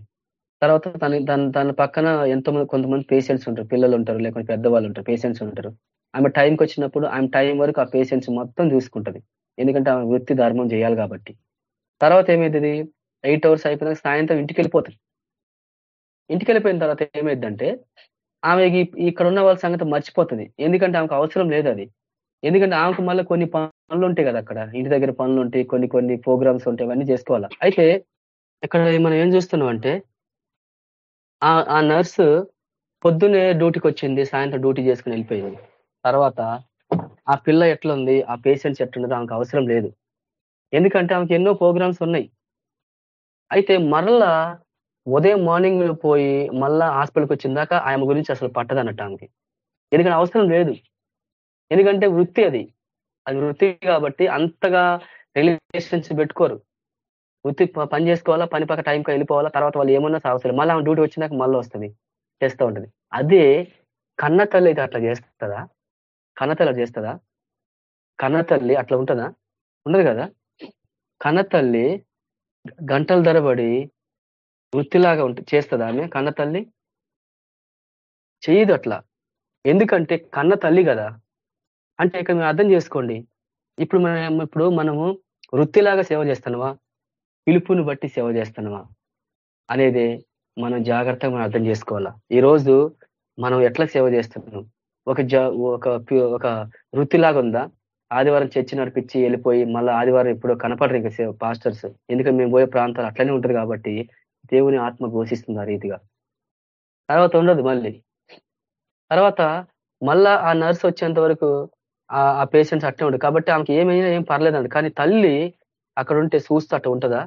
తర్వాత తన దాని తన పక్కన ఎంతో మంది కొంతమంది పేషెంట్స్ ఉంటారు పిల్లలు ఉంటారు లేకుంటే పెద్దవాళ్ళు ఉంటారు పేషెంట్స్ ఉంటారు. ఆమె టైంకి వచ్చినప్పుడు ఆమె టైం వరకు ఆ పేషెంట్స్ మొత్తం చూసుకుంటుంది. ఎందుకంటే ఆమె వృత్తి ధర్మం చేయాలి కాబట్టి. తర్వాత ఏమైతుంది? ఎయిట్ అవర్స్ అయిపోయినాక సాయంత్రం ఇంటికి వెళ్ళిపోతుంది ఇంటికి వెళ్ళిపోయిన తర్వాత ఏమైందంటే ఆమె ఇక్కడ ఉన్న వాళ్ళ సంగతి మర్చిపోతుంది. ఎందుకంటే ఆమెకు అవసరం లేదు అది ఎందుకంటే ఆమెకు మళ్ళీ కొన్ని పనులు ఉంటాయి కదా అక్కడ. ఇంటి దగ్గర పనులు ఉంటాయి కొన్ని కొన్ని ప్రోగ్రామ్స్ ఉంటాయి అవన్నీ చేసుకోవాలా. అయితే ఇక్కడ మనం ఏం చూస్తున్నాం అంటే ఆ నర్సు పొద్దునే డ్యూటీకి వచ్చింది సాయంత్రం డ్యూటీ చేసుకుని వెళ్ళిపోయింది. తర్వాత ఆ పిల్ల ఎట్లుంది ఆ పేషెంట్స్ ఎట్లున్నది ఆమెకు అవసరం లేదు. ఎందుకంటే ఆమెకి ఎన్నో ప్రోగ్రామ్స్ ఉన్నాయి. అయితే మరలా ఉదయం మార్నింగ్ పోయి మళ్ళా హాస్పిటల్కి వచ్చిందాక ఆమె గురించి అసలు పట్టదన్నట్టు ఆమెకి ఎందుకంటే అవసరం లేదు. ఎందుకంటే వృత్తి అది. అది వృత్తి కాబట్టి అంతగా రిలేషన్స్ పెట్టుకోరు. వృత్తి పని చేసుకోవాలా పని పక్క టైంకి వెళ్ళిపోవాలా తర్వాత వాళ్ళు ఏమన్నా అవసరం మళ్ళీ ఆమె డ్యూటీ వచ్చినాక మళ్ళీ వస్తుంది. చేస్తూ ఉంటుంది. అదే కన్న తల్లి అయితే అట్లా చేస్తుందా? కన్న తల్లి చేస్తుందా? కన్న తల్లి అట్లా ఉంటుందా? ఉండదు కదా? కన్న తల్లి గంటల ధరబడి వృత్తిలాగా ఉంటే చేస్తుందా ఆమె? కన్న తల్లి? చేయదు అట్లా. ఎందుకంటే కన్న తల్లి కదా. అంటే ఇక్కడ మీరు అర్థం చేసుకోండి. ఇప్పుడు మనం ఇప్పుడు మనము వృత్తిలాగా సేవ చేస్తున్నావా పిలుపుని బట్టి సేవ చేస్తున్నావా అనేది మనం జాగ్రత్తగా మనం అర్థం చేసుకోవాలా. ఈరోజు మనం ఎట్లా సేవ చేస్తున్నాం? ఒక ఒక ఒక వృత్తిలాగా ఉందా? ఆదివారం చర్చి నడిపించి వెళ్ళిపోయి మళ్ళీ ఆదివారం ఇప్పుడు కనపడరు ఇంకా సేవ పాస్టర్స్. ఎందుకంటే మేము పోయే ప్రాంతాలు అట్లనే ఉంటుంది కాబట్టి దేవుని ఆత్మ ఘోషిస్తుంది ఆ రీతిగా. తర్వాత ఉండదు మళ్ళీ. తర్వాత మళ్ళా ఆ నర్స్ వచ్చేంత వరకు ఆ పేషెంట్స్ అట్టే ఉండదు కాబట్టి ఆమెకి ఏమైనా ఏం పర్లేదండి కానీ తల్లి అక్కడ ఉంటే చూస్తూ అట్ట ఉంటుందా?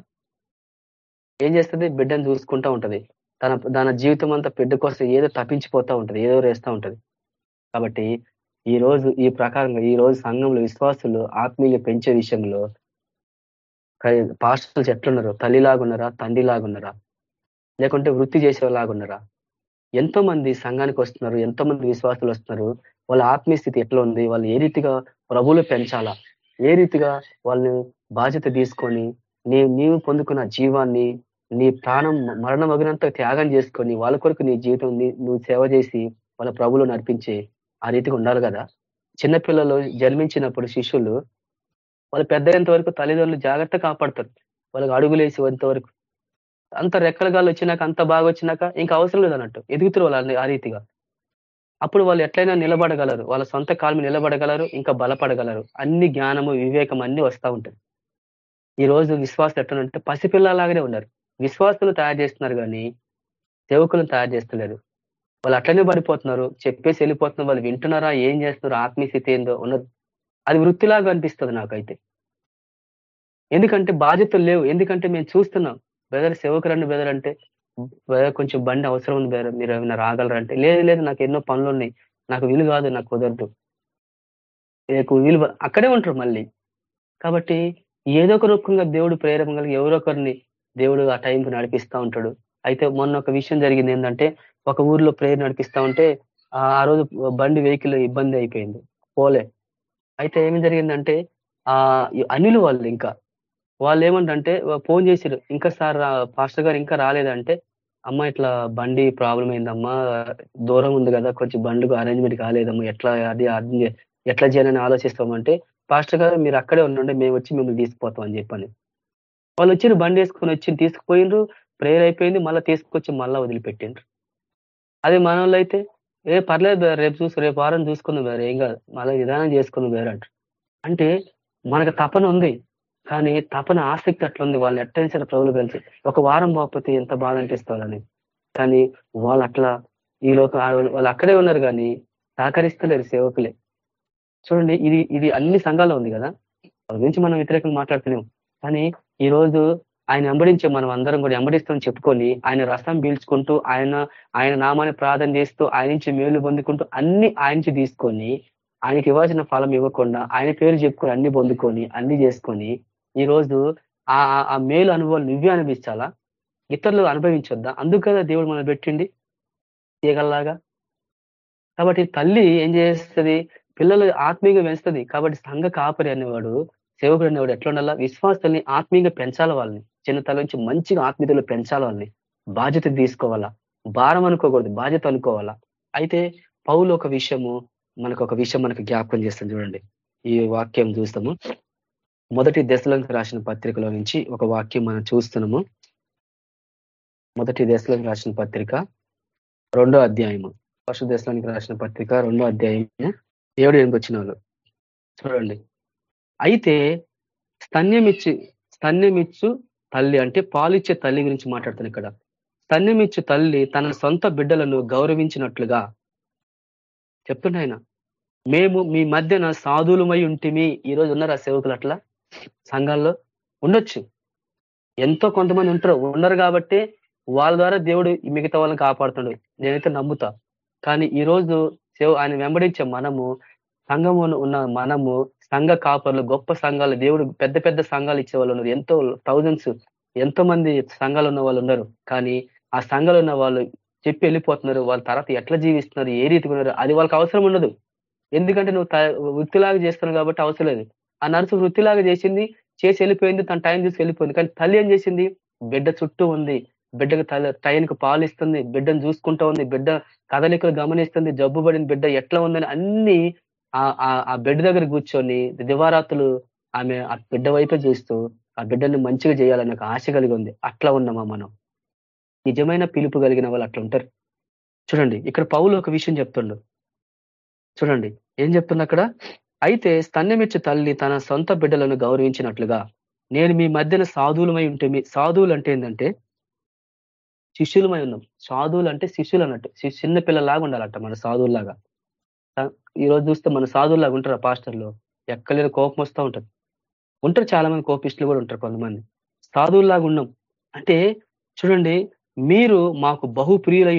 ఏం చేస్తుంది? బిడ్డను చూసుకుంటూ ఉంటది. తన తన జీవితం అంతా బిడ్డ కోసం ఏదో తప్పించిపోతూ ఉంటది. ఏదో వేస్తూ ఉంటది. కాబట్టి ఈ రోజు ఈ ప్రకారంగా ఈ రోజు సంఘంలో విశ్వాసులు ఆత్మీయ పెంచే విషయంలో పాస్టర్స్ ఎట్లున్నారు తల్లిలాగున్నారా తండ్రిలాగున్నారా? లేకుంటే వృత్తి చేసేలాగున్నారా ఎంతో మంది సంఘానికి వస్తున్నారు ఎంతో మంది విశ్వాసులు వస్తున్నారు వాళ్ళ ఆత్మీయ స్థితి ఎట్లా ఉంది వాళ్ళు ఏ రీతిగా ప్రభులు పెంచాలా ఏ రీతిగా వాళ్ళని బాధ్యత తీసుకొని నీ నీవు పొందుకున్న జీవాన్ని నీ ప్రాణం మరణం అగినంత త్యాగం చేసుకొని వాళ్ళ కొరకు నీ జీవితం నువ్వు సేవ చేసి వాళ్ళ ప్రభులు నడిపించే ఆ రీతిగా ఉండాలి కదా? చిన్నపిల్లలు జన్మించినప్పుడు శిష్యులు వాళ్ళు పెద్ద వరకు తల్లిదండ్రులు జాగ్రత్త కాపాడతారు. వాళ్ళకి అడుగులేసి వరకు అంత రెక్కలగాలు వచ్చినాక అంత బాగా వచ్చినాక ఇంకా అవసరం లేదు అన్నట్టు. ఎదుగుతారు వాళ్ళు ఆ రీతిగా. అప్పుడు వాళ్ళు ఎట్లయినా నిలబడగలరు. వాళ్ళ సొంత కాలం నిలబడగలరు ఇంకా బలపడగలరు. అన్ని జ్ఞానము వివేకం అన్ని వస్తూ ఉంటాయి. ఈ రోజు విశ్వాసం ఎట్లనంటే పసిపిల్లలాగానే ఉన్నారు. విశ్వాసులు తయారు చేస్తున్నారు కానీ సేవకులను తయారు చేస్తలేరు. వాళ్ళు అట్లనే పడిపోతున్నారు. చెప్పేసి వెళ్ళిపోతున్నారు. వాళ్ళు వింటున్నారా? ఏం చేస్తున్నారు? ఆత్మీయస్థితి ఏందో ఉన్నది. అది వృత్తిలాగా అనిపిస్తుంది నాకైతే. ఎందుకంటే బాధ్యతలు లేవు. ఎందుకంటే మేము చూస్తున్నాం. బ్రదర్ సేవకురండి బ్రదర్ అంటే బ్రదర్ కొంచెం బండి అవసరం ఉంది బ్రదర్ మీరు ఏమైనా రాగలరా అంటే లేదు లేదు నాకు ఎన్నో పనులు ఉన్నాయి. నాకు వీలు కాదు నాకు కుదరదు. వీలు అక్కడే ఉంటారు మళ్ళీ. కాబట్టి ఏదో ఒక రూపంగా దేవుడు ప్రేరణ కలిగి ఎవరో ఒకరిని దేవుడు ఆ టైంకి నడిపిస్తూ ఉంటాడు. అయితే మొన్న ఒక విషయం జరిగింది ఏంటంటే ఒక ఊర్లో ప్రేయర్ నడిపిస్తా ఉంటే ఆ రోజు బండి వెహికల్ ఇబ్బంది అయిపోయింది. పోలే. అయితే ఏమి జరిగిందంటే ఆ అనిలు వాళ్ళు ఇంకా వాళ్ళు ఏమంటే ఫోన్ చేసిరు ఇంకా సార్ పాస్టర్ గారు ఇంకా రాలేదంటే అమ్మ ఇట్లా బండి ప్రాబ్లం అయిందమ్మా దూరం ఉంది కదా కొంచెం బండికి అరేంజ్మెంట్ కాలేదమ్మా ఎట్లా అది ఎట్లా చేయాలని ఆలోచిస్తామంటే పాస్టర్ గారు మీరు అక్కడే ఉండండి మేము వచ్చి మిమ్మల్ని తీసుకుపోతాం అని చెప్పని. వాళ్ళు వచ్చి బండి వేసుకొని వచ్చి తీసుకుపోయిండ్రు ప్రేయర్ అయిపోయింది మళ్ళీ తీసుకొచ్చి మళ్ళీ వదిలిపెట్టిండ్రు. అదే మన అయితే ఏ పర్లేదు రేపు చూసి రేపు వారం చూసుకుందాం వేరే ఏం కాదు మళ్ళీ నిదానం చేసుకుందాం వేరే అంటారు అంటే మనకు తపన ఉంది. కానీ తపన ఆసక్తి అట్లుంది వాళ్ళు ఎట్టనిసిన ప్రభులు కలిసి. ఒక వారం పోకపోతే ఎంత బాధ అనిపిస్తుందని. కానీ వాళ్ళు అట్లా ఈ లోక వాళ్ళు అక్కడే ఉన్నారు కానీ సహకరిస్తలేరు సేవకులే. చూడండి ఇది ఇది అన్ని సంఘాల్లో ఉంది కదా. వాళ్ళ గురించి మనం వ్యతిరేకంగా మాట్లాడుతున్నాం. కానీ ఈ రోజు ఆయన వెంబడించే మనం అందరం కూడా వెంబడిస్తామని చెప్పుకొని ఆయన రసం పీల్చుకుంటూ ఆయన ఆయన నామాన్ని ప్రార్థన చేస్తూ ఆయన నుంచి మేలు పొందుకుంటూ అన్ని ఆయన నుంచి తీసుకొని ఆయనకి ఇవ్వాల్సిన ఫలం ఇవ్వకుండా ఆయన పేరు చెప్పుకొని అన్ని పొందుకొని అన్ని చేసుకొని ఈ రోజు ఆ మేలు అనుభవాలు నువ్వే అనిపించాలా ఇతరులు అనుభవించొద్దా? అందుకు కదా దేవుడు మనం పెట్టిండి. తీగల్లాగా కాబట్టి తల్లి ఏం చేస్తుంది? పిల్లలు ఆత్మీయంగా పెంచుతుంది. కాబట్టి సంఘ కాపరి అనేవాడు సేవకుడు అనేవాడు ఎట్లా ఉండాలా? విశ్వాసాన్ని ఆత్మీయంగా పెంచాలి వాళ్ళని? చిన్నతల నుంచి మంచిగా ఆత్మీయతలు పెంచాలి వాళ్ళని? బాధ్యత తీసుకోవాలా? భారం అనుకోకూడదు. బాధ్యత అనుకోవాలా? అయితే పౌలు ఒక విషయము మనకు ఒక విషయం మనకు జ్ఞాపకం చేస్తాం చూడండి. ఈ వాక్యం చూస్తాము. మొదటి దశలకు రాసిన పత్రికలో నుంచి ఒక వాక్యం మనం చూస్తున్నాము. మొదటి దశలకు రాసిన పత్రిక రెండో అధ్యాయము. ఫస్ట్ దశలోనికి రాసిన పత్రిక రెండో అధ్యాయము. ఏడు ఎనిమిది వచ్చిన వాళ్ళు చూడండి. అయితే స్తన్యమిచ్చి స్తన్యమిచ్చు తల్లి అంటే పాలిచ్చే తల్లి గురించి మాట్లాడుతాను ఇక్కడ. స్తన్యమిచ్చు తల్లి తన సొంత బిడ్డలను గౌరవించినట్లుగా చెప్తున్నాయన మేము మీ మధ్యన సాధువులమై ఉంటిమి. ఈరోజు ఉన్నారు ఆ సేవకులు అట్లా? సంఘాల్లో ఉండొచ్చు. ఎంతో కొంతమంది ఉంటారు. ఉన్నారు కాబట్టి వాళ్ళ ద్వారా దేవుడు మిగతా వాళ్ళని కాపాడుతాడు. నేనైతే నమ్ముతా. కానీ ఈ రోజు ఆయన వెంబడించే మనము సంఘము ఉన్న మనము సంఘ కాపర్లు గొప్ప సంఘాలు దేవుడు పెద్ద పెద్ద సంఘాలు ఇచ్చే వాళ్ళు ఉన్నారు. ఎంతో థౌజండ్స్ ఎంతో మంది సంఘాలు ఉన్న వాళ్ళు ఉన్నారు. కానీ ఆ సంఘాలు ఉన్న వాళ్ళు చెప్పి వెళ్ళిపోతున్నారు. వాళ్ళ తర్వాత ఎట్లా జీవిస్తున్నారు ఏ రీతిగా ఉన్నారు అది వాళ్ళకి అవసరం ఉండదు. ఎందుకంటే నువ్వు వృత్తిలాగా చేస్తున్నావు కాబట్టి అవసరం లేదు. ఆ నర్సు వృత్తిలాగా చేసింది చేసి వెళ్ళిపోయింది తన టైం చూసి వెళ్ళిపోయింది. కానీ తల్లి ఏం చేసింది? బిడ్డ చుట్టూ ఉంది. బిడ్డకు తల టైంకి పాలు ఇస్తుంది. బిడ్డను చూసుకుంటూ ఉంది. బిడ్డ కదలికలు గమనిస్తుంది. జబ్బు పడిన బిడ్డ ఎట్లా ఉందని అన్ని ఆ బిడ్డ దగ్గర కూర్చొని దివారాతులు ఆమె ఆ బిడ్డ వైపే చూస్తూ ఆ బిడ్డని మంచిగా చేయాలని ఒక ఆశ కలిగి ఉంది. అట్లా ఉన్నామా మనం? నిజమైన పిలుపు కలిగిన వాళ్ళు అట్లా ఉంటారు. చూడండి ఇక్కడ పౌలు ఒక విషయం చెప్తుండు. చూడండి ఏం చెప్తున్నా అక్కడ? అయితే స్తన్యమిచ్చి తల్లి తన సొంత బిడ్డలను గౌరవించినట్లుగా నేను మీ మధ్యన సాధువులమై ఉంటే మీ సాధువులు అంటే ఏంటంటే శిష్యులమై ఉన్నాం. సాధువులు అంటే శిష్యులు అన్నట్టు చిన్న పిల్లలాగా ఉండాలంట మన సాధువులాగా ఈరోజు చూస్తే మన సాధువులాగా ఉంటారు పాస్టర్లో. ఎక్కలేని కోపం వస్తూ ఉంటుంది. ఉంటారు చాలా మంది కోపిస్టులు కూడా ఉంటారు కొంతమంది. సాధువుల్లాగా ఉన్నాం. అంటే చూడండి మీరు మాకు బహు ప్రియులై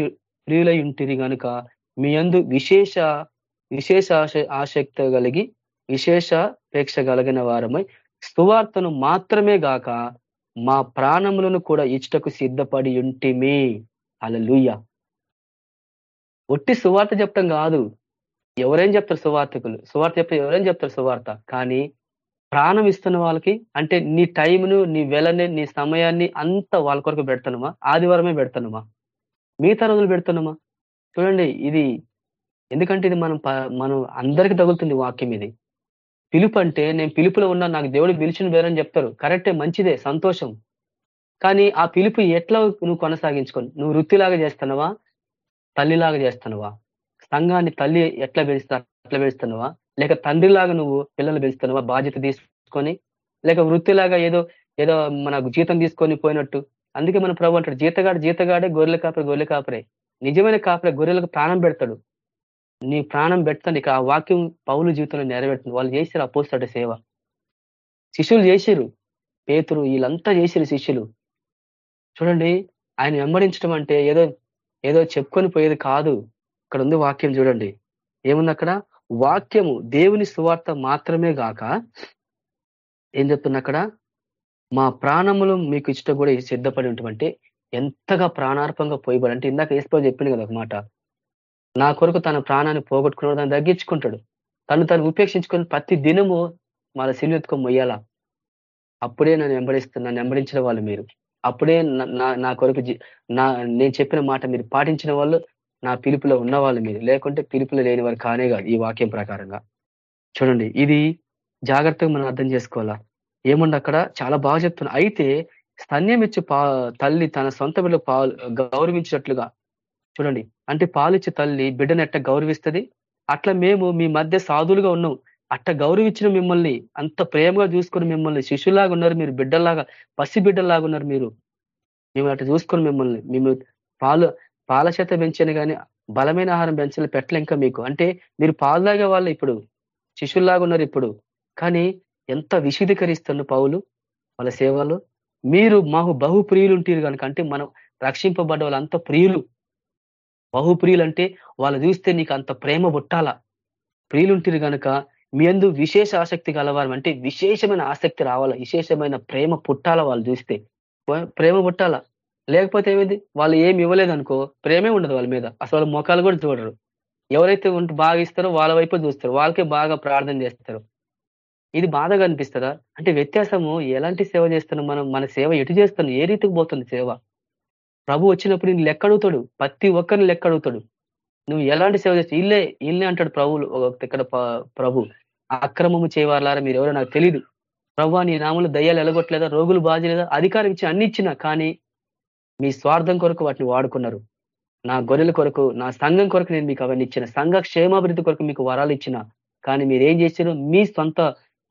ప్రియులై ఉంటుంది కనుక మీ అందు విశేష విశేష ఆసక్తి కలిగి విశేష ప్రేక్ష కలిగిన వారమై సువార్తను మాత్రమే గాక మా ప్రాణములను కూడా ఇచ్చటకు సిద్ధపడి ఉంటిమి. అలలుయ్య ఒట్టి సువార్త చెప్పడం కాదు. ఎవరేం చెప్తారు సువార్తకులు? సువార్త చెప్తే ఎవరేం చెప్తారు సువార్త? కానీ ప్రాణం ఇస్తున్న వాళ్ళకి అంటే నీ టైంను నీ వెలని నీ సమయాన్ని అంత వాళ్ళ కొరకు పెడతానమా ఆదివారమే పెడతానమా మిగతా రోజులు పెడుతున్నామా? చూడండి ఇది ఎందుకంటే ఇది మనం మనం అందరికి తగులుతుంది వాక్యం ఇది. పిలుపు అంటే నేను పిలుపులో ఉన్నా నాకు దేవుడు పిలిచిన వేరని చెప్తారు. కరెక్టే మంచిదే సంతోషం. కానీ ఆ పిలుపు ఎట్లా నువ్వు కొనసాగించుకొని? నువ్వు వృత్తిలాగా చేస్తున్నావా? తల్లిలాగా చేస్తున్నావా? సంఘాన్ని తల్లి ఎట్లా పెంచుతా అట్లా పెంచుతున్నావా? లేక తండ్రిలాగా నువ్వు పిల్లలు పెంచుతున్నావా? బాధ్యత తీసుకొని? లేక వృత్తిలాగా ఏదో ఏదో మన జీతం తీసుకొని పోయినట్టు? అందుకే మన ప్రభు అంటాడు జీతగాడు జీతగాడే గొర్రెల కాపరే గొర్రెల కాపరే. నిజమైన కాపరే గొర్రెలకు ప్రాణం పెడతాడు. నీ ప్రాణం పెడతాను ఆ వాక్యం పౌలు జీవితంలో నెరవేరుతుంది. వాళ్ళు చేశారు అపోస్తాడు సేవ. శిష్యులు చేసిరు పేతురు వీళ్ళంతా చేసిరు శిష్యులు. చూడండి ఆయన వెంబడించడం అంటే ఏదో ఏదో చెప్పుకొని పోయేది కాదు. ఇక్కడ ఉంది వాక్యం చూడండి. ఏముంది అక్కడ? వాక్యము దేవుని సువార్త మాత్రమే గాక ఏం చెప్తున్నా అక్కడ? మా ప్రాణములు మీకు ఇష్టం కూడా సిద్ధపడి ఉంటామంటే ఎంతగా ప్రాణార్పంగా పోయిబడి అంటే ఇందాక ఏసుకో చెప్పింది కదా ఒక మాట. నా కొరకు తన ప్రాణాన్ని పోగొట్టుకున్నాడు దాన్ని తగ్గించుకుంటాడు. తను తను ఉపేక్షించుకొని ప్రతి దినము మన సిలువెత్తుకొని మొయ్యాలా? అప్పుడే నన్ను వెంబడిస్తున్నా వెంబడించిన వాళ్ళు మీరు. అప్పుడే నా కొరకు నా నేను చెప్పిన మాట మీరు పాటించిన వాళ్ళు నా పిలుపులో ఉన్నవాళ్ళు మీరు. లేకుంటే పిలుపులో లేని వారు కానే కాదు ఈ వాక్యం ప్రకారంగా. చూడండి ఇది జాగ్రత్తగా మనం అర్థం చేసుకోవాలా? ఏముండ అక్కడ? చాలా బాగా చెప్తున్నా. అయితే స్తన్యం ఇచ్చి పా తల్లి తన సొంత బిడ్డ పాలు గౌరవించినట్లుగా చూడండి. అంటే పాలిచ్చే తల్లి బిడ్డను ఎట్ట గౌరవిస్తుంది? అట్లా మేము మీ మధ్య సాధులుగా ఉన్నాం. అట్ట గౌరవించిన మిమ్మల్ని అంత ప్రేమగా చూసుకొని మిమ్మల్ని శిష్యులాగా ఉన్నారు మీరు బిడ్డలాగా పసి బిడ్డలాగా ఉన్నారు మీరు. మేము అట్లా చూసుకొని మిమ్మల్ని మేము పాలు పాల చేత పెంచాను కానీ బలమైన ఆహారం పెంచాలి పెట్టలే ఇంకా మీకు. అంటే మీరు పాలు తాగే వాళ్ళు ఇప్పుడు శిష్యుల్లాగా ఉన్నారు ఇప్పుడు. కానీ ఎంత విశీదీకరిస్తున్న పౌలు వాళ్ళ సేవలు? మీరు మాకు బహు ప్రియులు ఉంటారు కనుక అంటే మనం రక్షింపబడ్డ వాళ్ళు అంత ప్రియులు. బహు అంటే వాళ్ళు చూస్తే నీకు అంత ప్రేమ పుట్టాలా? ప్రియులుంటారు కనుక మీ అందు విశేష ఆసక్తి కలవారు అంటే విశేషమైన ఆసక్తి రావాలా? విశేషమైన ప్రేమ పుట్టాలా వాళ్ళు చూస్తే? ప్రేమ పుట్టాలా? లేకపోతే ఏమైంది? వాళ్ళు ఏమి ఇవ్వలేదు అనుకో ప్రేమే ఉండదు వాళ్ళ మీద. అసలు వాళ్ళ ముఖాలు కూడా చూడరు. ఎవరైతే బాగా ఇస్తారో వాళ్ళ వైపు చూస్తారు. వాళ్ళకే బాగా ప్రార్థన చేస్తారు. ఇది బాధగా అనిపిస్తుందా? అంటే వ్యత్యాసము ఎలాంటి సేవ చేస్తున్నాం మనం? మన సేవ ఎటు చేస్తున్నాం? ఏ రీతికి పోతుంది సేవ? ప్రభు వచ్చినప్పుడు నేను లెక్క అడుగుతాడు ప్రతి ఒక్కరిని లెక్క అడుగుతాడు నువ్వు ఎలాంటి సేవ చేస్తావు? ఇల్లే ఇల్లే అంటాడు ప్రభువులు ఇక్కడ ప్రభు. అక్రమము చేయవారులారా మీరు ఎవరో నాకు తెలియదు ప్రభు నీ నామలు దయ్యాలు ఎలగొట్టలేదా? రోగులు బాధలేదా అధికారం ఇచ్చి అన్ని ఇచ్చిన కానీ మీ స్వార్థం కొరకు వాటిని వాడుకున్నారు. నా గొర్రెల కొరకు నా సంఘం కొరకు నేను మీకు అవన్నీ ఇచ్చిన. సంఘ క్షేమాభివృద్ధి కొరకు మీకు వరాలు ఇచ్చిన. కానీ మీరు ఏం చేశారు? మీ సొంత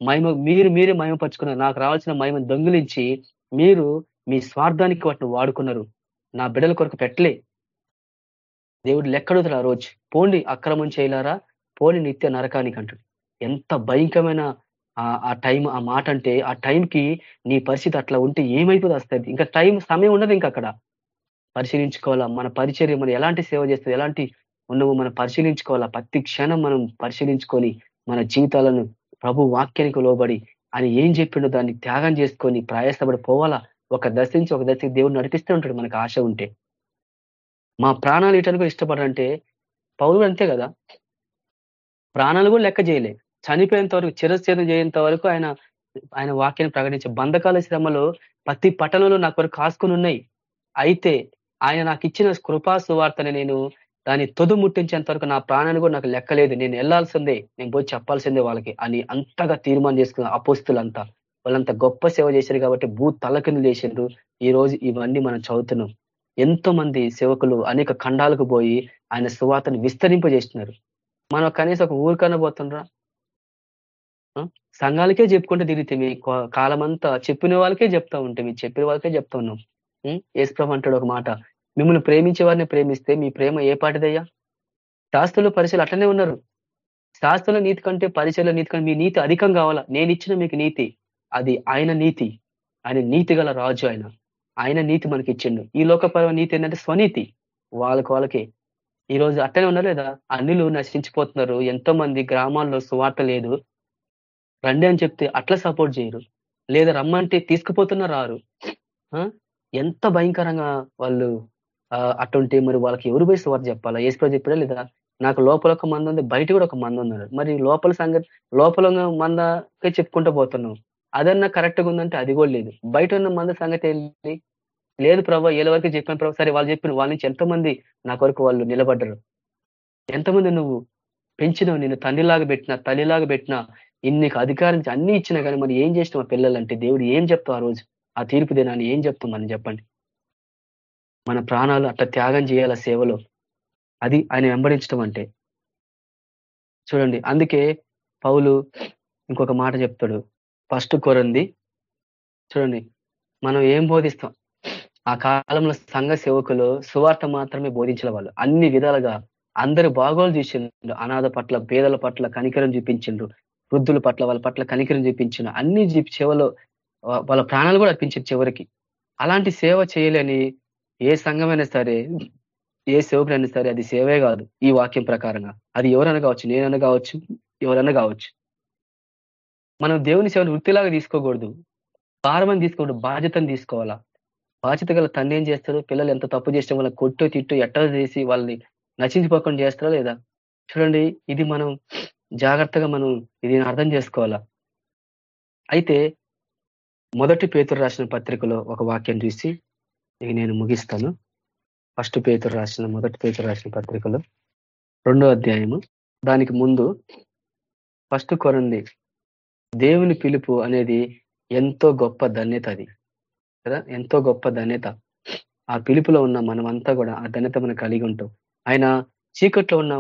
మహిమ మీరు మీరే మహిమపరుచుకున్నారు. నాకు రావాల్సిన మహిమను దొంగిలించి మీరు మీ స్వార్థానికి వాటిని వాడుకున్నారు. నా బిడ్డల కొరకు పెట్టలే. దేవుడు లెక్కడుతున్నా రోజు. పోండి అక్రమం చేయలారా? పోని నిత్య నరకానికి అంటాడు. ఎంత భయంకరమైన ఆ టైం ఆ మాట అంటే ఆ టైంకి నీ పరిస్థితి అట్లా ఉంటే ఏమైపోతుంది వస్తుంది ఇంకా టైం సమయం ఉండదు ఇంకా అక్కడ. పరిశీలించుకోవాలా? మన పరిచర్య మనం ఎలాంటి సేవ చేస్తుంది ఎలాంటి ఉన్నామో మనం పరిశీలించుకోవాలా? ప్రతి క్షణం మనం పరిశీలించుకొని మన జీవితాలను ప్రభు వాక్యానికి లోబడి అని ఏం చెప్పిండో దాన్ని త్యాగం చేసుకొని ప్రయాసపడి పోవాలా? ఒక దశ నుంచి ఒక దశకి దేవుడు నడిపిస్తూ ఉంటాడు మనకు ఆశ ఉంటే. మా ప్రాణాలు ఇటను ఇష్టపడంటే పౌరులు అంతే కదా. ప్రాణాలు కూడా లెక్క చేయలే. చనిపోయేంత వరకు చిరస్థేదం చేయంత వరకు ఆయన ఆయన వాక్యాన్ని ప్రకటించే బంధకాల శ్రమలో ప్రతి పట్టణంలో నాకు వరకు కాసుకుని ఉన్నాయి. అయితే ఆయన నాకు ఇచ్చిన కృపా సువార్తని నేను దాన్ని తొదు ముట్టించేంత వరకు నా ప్రాణాన్ని కూడా నాకు లెక్కలేదు. నేను వెళ్ళాల్సిందే. నేను పోయి చెప్పాల్సిందే వాళ్ళకి అని అంతగా తీర్మానం చేసుకున్న అపోస్తులంతా. వాళ్ళంత గొప్ప సేవ చేశారు కాబట్టి భూ తలకిందు చేసిండ్రు ఈ రోజు ఇవన్నీ మనం చదువుతున్నాం. ఎంతో మంది సేవకులు అనేక ఖండాలకు పోయి ఆయన సువార్తను విస్తరింపజేస్తున్నారు. మనం కనీసం ఒక ఊరికన్నా పోతుండ్రా? సంఘాలకే చెప్పుకుంటూ తిరిగితే మీ కాలమంతా చెప్పిన వాళ్ళకే చెప్తా ఉంటే మీ చెప్పిన వాళ్ళకే చెప్తా ఉన్నాం. ఏసుప్రభ అంటాడు ఒక మాట. మిమ్మల్ని ప్రేమించే వారిని ప్రేమిస్తే మీ ప్రేమ ఏ పాటిదయ్యా? శాస్త్రంలో పరిచయలు అట్లనే ఉన్నారు. శాస్త్రంలో నీతి కంటే పరిచయలో నీతి కంటే మీ నీతి అధికం కావాలా? నేను ఇచ్చిన మీకు నీతి. అది ఆయన నీతి. ఆయన నీతి గల రాజు ఆయన. ఆయన నీతి మనకి ఇచ్చిండు. ఈ లోకపరమ నీతి ఏంటంటే స్వనీతి. వాళ్ళకి వాళ్ళకి. ఈ రోజు అట్టనే ఉన్నారు లేదా అన్నిలు నశించిపోతున్నారు. ఎంతో మంది గ్రామాల్లో సువార్త లేదు. రండి అని చెప్తే అట్లా సపోర్ట్ చేయరు. లేదా రమ్మంటే తీసుకుపోతున్న రారు. ఎంత భయంకరంగా వాళ్ళు అటుంటే మరి వాళ్ళకి ఎవరు పోయి సువార్త చెప్పాలా? ఏసుప్రో చెప్పాడా లేదా? నాకు లోపల ఒక మంది ఉంది బయట కూడా ఒక మంది ఉన్నారు మరి లోపల సంగతి లోపల మందకే చెప్పుకుంటూ పోతున్నావు. అదన్నా కరెక్ట్గా ఉందంటే అది కూడా లేదు. బయట ఉన్న మంది సంగతి ఏంటి లేదు ప్రభావ ఏళ్ళ వరకు చెప్పిన ప్రభావ సరే వాళ్ళు చెప్పిన వాళ్ళ నుంచి ఎంతమంది నా కొరకు వాళ్ళు నిలబడ్డరు. ఎంతమంది నువ్వు పెంచినావు నేను తండ్రిలాగా పెట్టినా తల్లిలాగా పెట్టినా ఇన్నికి అధికారం అన్ని ఇచ్చినా కానీ మరి ఏం చేసిన మా పిల్లలంటే? దేవుడు ఏం చెప్తావు ఆ రోజు? ఆ తీర్పు దినాన్ని ఏం చెప్తాం మనం చెప్పండి. మన ప్రాణాలు అట్లా త్యాగం చేయాల సేవలో. అది ఆయన వెంబడించడం అంటే. చూడండి అందుకే పౌలు ఇంకొక మాట చెప్తాడు. ఫస్ట్ కొరంది. చూడండి మనం ఏం బోధిస్తాం? ఆ కాలంలో సంఘ సేవకులు సువార్త మాత్రమే బోధించిన వాళ్ళు. అన్ని విధాలుగా అందరు బాగోలు చూసిండ్రు. అనాథ పట్ల పేదల పట్ల కనికరం చూపించిండ్రు. వృద్ధుల పట్ల వాళ్ళ పట్ల కనికరం చూపించిన అన్ని సేవలో వాళ్ళ ప్రాణాలు కూడా అర్పించారు చివరికి. అలాంటి సేవ చేయలేని ఏ సంఘమైనా సరే ఏ సేవకుడైనా సరే అది సేవే కాదు ఈ వాక్యం ప్రకారంగా. అది ఎవరైనా కావచ్చు నేనైనా కావచ్చు ఎవరైనా కావచ్చు. మనం దేవుని సేవను వృత్తిలాగా తీసుకోకూడదు. భారమని తీసుకోకూడదు. బాధ్యతను తీసుకోవాలా? బాధ్యత గల తండ్రి ఏం చేస్తారు పిల్లలు ఎంత తప్పు చేసిన వాళ్ళ కొట్టు తిట్టు ఎట్ట చేసి వాళ్ళని నచించిపోకుండా చేస్తారా లేదా? చూడండి ఇది మనం జాగ్రత్తగా మనం ఇది అర్థం చేసుకోవాలా? అయితే మొదటి పేతురు రాసిన పత్రికలో ఒక వాక్యం చూసి ఇది నేను ముగిస్తాను. ఫస్ట్ పేతురు రాసిన మొదటి పేతురు రాసిన పత్రికలో రెండో అధ్యాయము. దానికి ముందు ఫస్ట్ కొరంది దేవుని పిలుపు అనేది ఎంతో గొప్ప ధన్యత అది. కదా? ఎంతో గొప్ప ధన్యత. ఆ పిలుపులో ఉన్న మనమంతా కూడా ఆ ధన్యత మనం కలిగి ఉంటాం. ఆయన చీకట్లో ఉన్న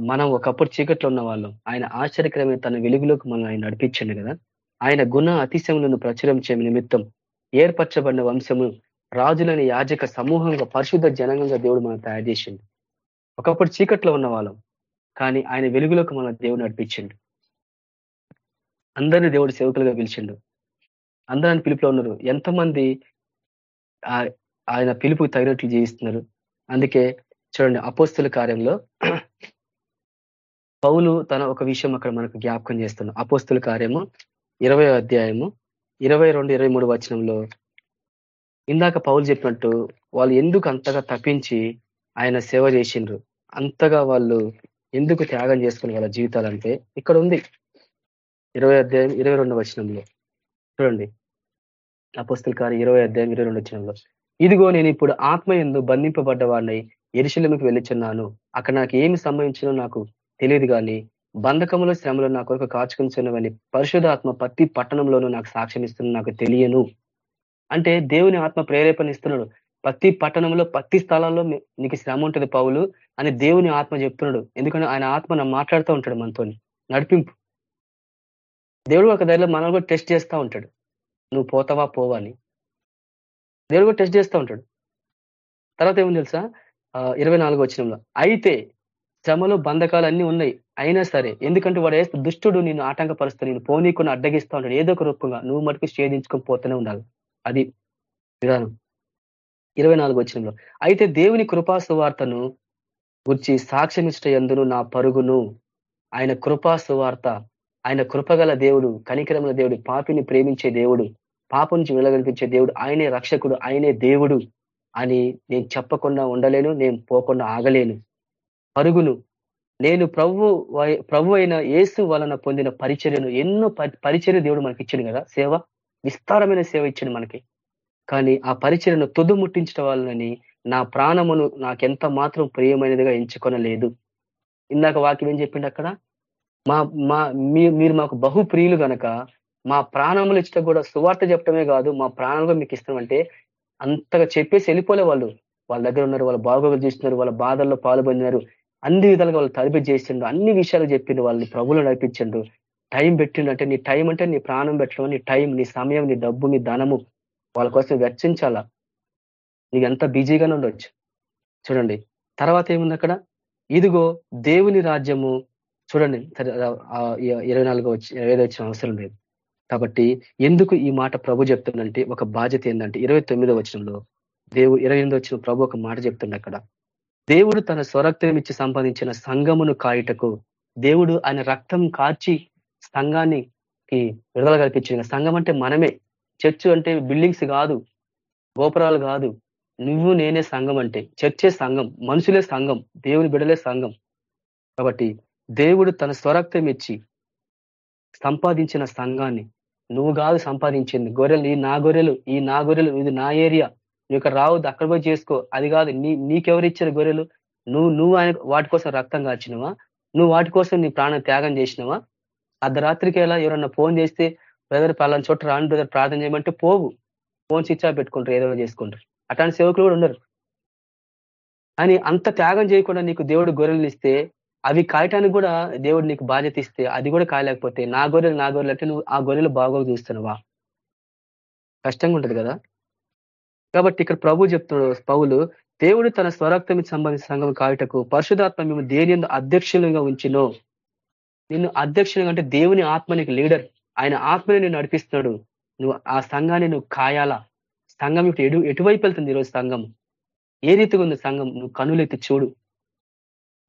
మనం ఒకప్పుడు చీకట్లో ఉన్న వాళ్ళం. ఆయన ఆశ్చర్యకరమైన తన వెలుగులోకి మనం ఆయన నడిపించండి కదా? ఆయన గుణ అతిశములను ప్రచురించే నిమిత్తం ఏర్పరచబడిన వంశము రాజులని యాజక సమూహంగా పరిశుద్ధ జనంగా దేవుడు మనం తయారు చేసిండు. ఒకప్పుడు చీకట్లో ఉన్న వాళ్ళం. కానీ ఆయన వెలుగులోకి మన దేవుడు నడిపించిండు. అందరినీ దేవుడు సేవకులుగా పిలిచిండు. అందరూ పిలుపులో ఉన్నారు. ఎంతమంది ఆయన పిలుపు తగినట్లు జీవిస్తున్నారు. అందుకే చూడండి అపోస్తుల కార్యంలో పౌలు తన ఒక విషయం అక్కడ మనకు జ్ఞాపకం చేస్తున్నాడు. అపోస్తుల కార్యము ఇరవై అధ్యాయము ఇరవై రెండు ఇరవై మూడు వచనంలో ఇందాక పౌలు చెప్పినట్టు వాళ్ళు ఎందుకు అంతగా తప్పించి ఆయన సేవ చేసిండ్రు? అంతగా వాళ్ళు ఎందుకు త్యాగం చేసుకుని వాళ్ళ జీవితాలంటే ఇక్కడ ఉంది. ఇరవై అధ్యాయం ఇరవై రెండు వచనంలో. చూడండి. అపస్తుల కార్య ఇరవై అధ్యాయం ఇరవై రెండు వచనంలో. ఇదిగో నేను ఇప్పుడు ఆత్మ ఎందు బంధింపబడ్డ వాడిని ఎరుశలమికి వెళ్ళిచున్నాను. అక్కడ నాకు ఏమి సంభవించినో నాకు తెలియదు కానీ బంధకములో శ్రమలో నా కొరకు కాచుకుని పరిశుధాత్మ ప్రతి పట్టణంలోనూ నాకు సాక్ష్యం ఇస్తున్న నాకు తెలియను. అంటే దేవుని ఆత్మ ప్రేరేపణ ఇస్తున్నాడు. ప్రతి పట్టణంలో ప్రతి స్థలాల్లో నీకు శ్రమ ఉంటుంది పౌలు అని దేవుని ఆత్మ చెప్తున్నాడు. ఎందుకంటే ఆయన ఆత్మ మాట్లాడుతూ ఉంటాడు మనతో నడిపింపు. దేవుడు ఒక దారిలో మనల్ని కూడా టెస్ట్ చేస్తూ ఉంటాడు. నువ్వు పోతావా? పోవా? అని. దేవుడు కూడా టెస్ట్ చేస్తూ ఉంటాడు. తర్వాత ఏముంది తెలుసా? ఇరవై నాలుగు వచ్చినంలో అయితే శ్రమలు బంధకాలు అన్ని ఉన్నాయి. అయినా సరే ఎందుకంటే వాడు వేస్తే దుష్టుడు నేను ఆటంకపరుస్తా నేను పోనీకుని అడ్డగిస్తూ ఉంటాడు. ఏదో ఒక రూపంగా నువ్వు మటుకు ఛేదించుకొని పోతూనే ఉండాలి. అది విధానం. ఇరవై నాలుగు వచ్చినంలో అయితే దేవుని కృపా సువార్తను గుర్చి సాక్ష్యమిష్ట ఎందును నా పరుగును. ఆయన కృపా సువార్త ఆయన కృపగల దేవుడు కనికరముల దేవుడు పాపిని ప్రేమించే దేవుడు పాప నుంచి వెళ్ళగనిపించే దేవుడు ఆయనే రక్షకుడు ఆయనే దేవుడు అని నేను చెప్పకుండా ఉండలేను నేను పోకుండా ఆగలేను. పరుగును నేను ప్రభు ప్రభు అయిన యేసు వలన పొందిన పరిచర్యను ఎన్నో పరిచర్య దేవుడు మనకి ఇచ్చింది కదా సేవ? విస్తారమైన సేవ ఇచ్చింది మనకి. కానీ ఆ పరిచర్యను తుదు ముట్టించడం వలనని నా ప్రాణమును నాకెంత మాత్రం ప్రియమైనదిగా ఎంచుకొనలేదు. ఇందాక వాక్యం ఏం చెప్పిండు అక్కడ? మా మా మీరు మాకు బహు ప్రియులు గనక మా ప్రాణములు ఇచ్చట కూడా సువార్త చెప్పడమే కాదు మా ప్రాణాలు మీకు ఇస్తామంటే అంతగా చెప్పేసి వెళ్ళిపోలే వాళ్ళు. వాళ్ళ దగ్గర ఉన్నారు వాళ్ళ బాగోగులు చేస్తున్నారు వాళ్ళ బాధల్లో పాల్పొందినారు అన్ని విధాలుగా వాళ్ళు తరిపి చేసిండు అన్ని విషయాలు చెప్పిండు వాళ్ళని ప్రభులు నడిపించండు టైం పెట్టిండు అంటే నీ టైం అంటే నీ ప్రాణం పెట్టడం నీ టైం నీ సమయం నీ డబ్బు నీ ధనము వాళ్ళ కోసం వెచ్చించాలా? నీకు ఎంత బిజీగానే ఉండొచ్చు. చూడండి తర్వాత ఏముంది అక్కడ? ఇదిగో దేవుని రాజ్యము చూడండి ఇరవై నాలుగో వచ్చి ఇరవై వచ్చిన అవసరం లేదు. కాబట్టి ఎందుకు ఈ మాట ప్రభు చెప్తుందంటే ఒక బాధ్యత ఏంటంటే ఇరవై తొమ్మిదో వచనంలో దేవుడు ఇరవై ఎనిమిదో వచ్చిన ప్రభు ఒక మాట చెప్తుండే అక్కడ. దేవుడు తన స్వరక్తం ఇచ్చి సంపాదించిన సంఘమును కాయుటకు దేవుడు ఆయన రక్తం కాచి సంఘానికి విడుదల కల్పించిన. సంఘం అంటే మనమే. చర్చ్ అంటే బిల్డింగ్స్ కాదు గోపురాలు కాదు. నువ్వు నేనే సంఘం అంటే చర్చే సంఘం మనుషులే సంఘం దేవుని బిడలే సంఘం. కాబట్టి దేవుడు తన స్వరక్తం ఇచ్చి సంపాదించిన సంఘాన్ని నువ్వు కాదు సంపాదించింది. గొర్రెలు ఈ నా గొర్రెలు ఈ నా గొర్రెలు ఇది నా ఏరియా. యొక్క రావద్దు అక్కడ పోయి చేసుకో. అది కాదు నీ నీకెవరు ఇచ్చారు గొర్రెలు? నువ్వు నువ్వు ఆయన వాటి కోసం రక్తం కాచినవా? నువ్వు వాటి కోసం నీ ప్రాణం త్యాగం చేసినవా? అర్ధరాత్రికి ఎలా ఎవరన్నా ఫోన్ చేస్తే బ్రదర్ పలాని చోట రాను బ్రదర్ ప్రార్థన చేయమంటే పోవు. ఫోన్ స్విచ్ ఆఫ్ పెట్టుకుంటారు ఏదో చేసుకుంటారు. అట్లాంటి సేవకులు కూడా ఉండరు అని అంత త్యాగం చేయకుండా నీకు దేవుడు గొర్రెలు ఇస్తే అవి కాయటానికి కూడా దేవుడు నీకు బాధ్యత ఇస్తే అది కూడా కాయలేకపోతే నా గొర్రెలు నా గొర్రెలు అంటే నువ్వు ఆ గొర్రెలు బాగోగు చూస్తున్నావా? కష్టంగా ఉంటుంది కదా? కాబట్టి ఇక్కడ ప్రభు చెప్తున్నాడు పౌలు దేవుడు తన స్వరక్తమి సంబంధించిన సంఘం కాయటకు పరిశుధాత్మ మేము దేని అధ్యక్షులుగా ఉంచినో? నిన్ను అధ్యక్షులుగా అంటే దేవుని ఆత్మ నీకు లీడర్. ఆయన ఆత్మని నేను నడిపిస్తున్నాడు. నువ్వు ఆ సంఘాన్ని నువ్వు కాయాలా? సంఘం ఇప్పుడు ఎటు ఎటువైపు వెళ్తుంది ఈరోజు సంఘం? ఏ రీతిగా ఉంది సంఘం? నువ్వు కనులెత్తి చూడు.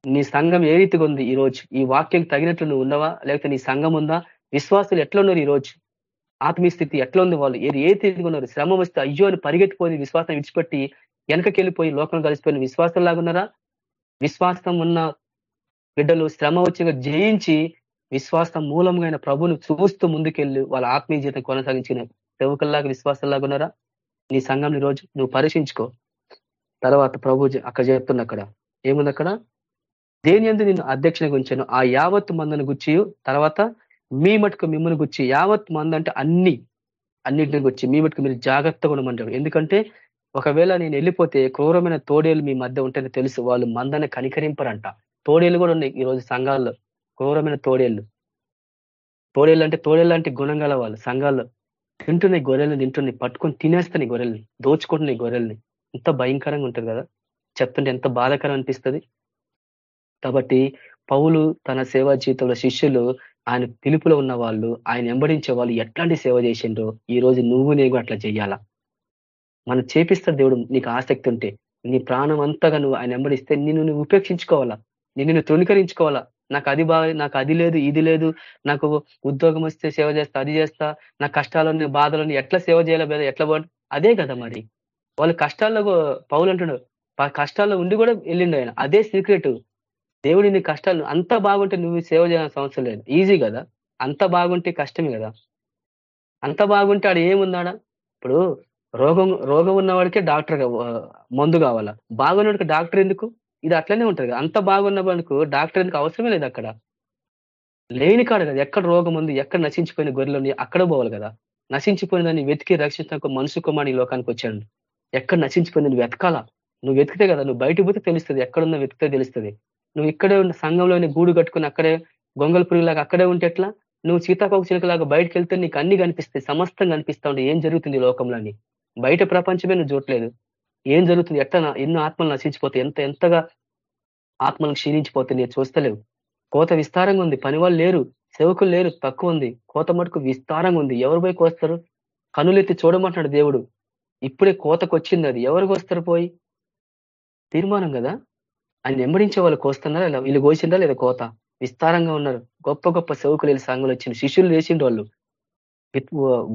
నీ సంఘం ఏ రీతిగా ఉంది ఈరోజు? ఈ వాక్యం తగినట్లు నువ్వు ఉన్నావా? లేకపోతే నీ సంఘం ఉందా? విశ్వాసులు ఎట్లా ఉన్నారు ఈరోజు? ఆత్మీయ స్థితి ఎట్లా ఉంది వాళ్ళు? ఏది ఏ రీతిగా ఉన్నారు? శ్రమ వస్తే అయ్యో అని పరిగెత్తిపోయి విశ్వాసం విడిచిపెట్టి వెనకకెళ్ళిపోయి లోకం కలిసిపోయిన విశ్వాసం లాగున్నారా విశ్వాసం ఉన్న బిడ్డలు శ్రమ వచ్చిన జయించి విశ్వాసం మూలంగా ప్రభును చూస్తూ ముందుకెళ్ళి. వాళ్ళ ఆత్మీయ జీవితం కొనసాగించిన సేవకుల్లాగా విశ్వాసంలాగా ఉన్నారా? నీ సంఘం రోజు నువ్వు పరీక్షించుకో. తర్వాత ప్రభు అక్కడ చెప్తున్నా అక్కడ ఏముంది అక్కడ దేని ఎందు నేను అధ్యక్షుని గురించాను ఆ యావత్ మందను గుచ్చి తర్వాత మీ మటుకు మిమ్మల్ని గుచ్చి యావత్ మంద అంటే అన్ని అన్నింటిని గుచ్చి మీ మటుకు మీరు జాగ్రత్తగా ఉండమంటారు ఎందుకంటే ఒకవేళ నేను వెళ్ళిపోతే క్రూరమైన తోడేలు మీ మధ్య ఉంటేనే తెలుసు వాళ్ళు మందని కనికరింపరంట. తోడేలు కూడా ఉన్నాయి ఈరోజు సంఘాల్లో క్రూరమైన తోడేళ్ళు. తోడేళ్ళు అంటే తోడేళ్ళు అంటే గుణం గల వాళ్ళు సంఘాల్లో. తింటున్నాయి గొర్రెల్ని తింటున్నాయి పట్టుకొని తినేస్తున్నాయి గొర్రెల్ని దోచుకుంటున్నాయి గొర్రెల్ని. ఎంత భయంకరంగా ఉంటుంది కదా? చెప్తుంటే ఎంత బాధాకరం అనిపిస్తుంది? కాబట్టి పౌలు తన సేవా జీవితంలో శిష్యులు ఆయన పిలుపులో ఉన్న వాళ్ళు ఆయన వెంబడించే వాళ్ళు ఎట్లాంటి సేవ చేసిండ్రో ఈ రోజు నువ్వు నేను అట్లా చెయ్యాలా? మనం చేపిస్తాడు దేవుడు నీకు ఆసక్తి ఉంటే నీ ప్రాణం అంతగా నువ్వు ఆయన వెంబడిస్తే నిన్ను నువ్వు ఉపేక్షించుకోవాలా? నిన్ను నువ్వు తృణీకరించుకోవాలా? నాకు అది బాగా నాకు అది లేదు ఇది లేదు నాకు ఉద్యోగం వస్తే సేవ చేస్తా అది చేస్తా నా కష్టాలని బాధలని ఎట్లా సేవ చేయాలి ఎట్లా అదే కదా మరి. వాళ్ళ కష్టాల్లో పౌలు అంటున్నాడు కష్టాల్లో ఉండి కూడా వెళ్ళిండు ఆయన. అదే సీక్రెట్. దేవుడి నీ కష్టాలు అంత బాగుంటే నువ్వు సేవ చేయాల్సిన అవసరం లేదు. ఈజీ కదా? అంత బాగుంటే కష్టమే కదా? అంత బాగుంటే ఆడు ఏముందాడా? ఇప్పుడు రోగం రోగం ఉన్నవాడికే డాక్టర్ మందు కావాలా? బాగున్నవాడికి డాక్టర్ ఎందుకు? ఇది అట్లనే ఉంటుంది అంత బాగున్న వాడికి డాక్టర్ ఎందుకు అవసరమే లేదు అక్కడ. లేని కాడు కదా. ఎక్కడ రోగం ఉంది ఎక్కడ నశించిపోయిన గొర్రెలు అక్కడ పోవాలి కదా. నశించిపోయిన దాన్ని వెతికి రక్షించడానికి మనుషు కుమారి లోకానికి వచ్చాడు. ఎక్కడ నశించిపోయింది నువ్వు వెతకాలా? నువ్వు వెతికితే కదా నువ్వు బయటకు పోతే తెలుస్తుంది. ఎక్కడున్నా వెతికితే తెలుస్తుంది. నువ్వు ఇక్కడే ఉన్న సంఘంలోని గూడు కట్టుకుని అక్కడే గొంగల పురుగులాగా అక్కడే ఉంటే ఎట్లా? నువ్వు సీతాకోక చిలుకలాగా బయటకు వెళ్తే నీకు అన్ని కనిపిస్తాయి సమస్తం కనిపిస్తా ఉండే. ఏం జరుగుతుంది లోకంలోని? బయట ప్రపంచమే నువ్వు చూడలేదు ఏం జరుగుతుంది? ఎట్లా ఎన్నో ఆత్మలు నశించిపోతాయి. ఎంత ఎంతగా ఆత్మలు క్షీణించిపోతాయి నేను చూస్తలేవు. కోత విస్తారంగా ఉంది. పని వాళ్ళు లేరు. సేవకులు లేరు. తక్కువ ఉంది. కోత మటుకు విస్తారంగా ఉంది. ఎవరు పోయి కోస్తారు? కనులెత్తి చూడమంటున్నాడు దేవుడు. ఇప్పుడే కోతకు వచ్చింది అది. ఎవరికి వస్తారు పోయి? తీర్మానం కదా? ఆయన వెంబడించే వాళ్ళు కోస్తున్నారా లేదా వీళ్ళు కోసిండ్రా లేదా కోత? విస్తారంగా ఉన్నారు. గొప్ప గొప్ప సేవకులు వెళ్ళి సంఘాలు వచ్చిన శిష్యులు చేసిండు వాళ్ళు.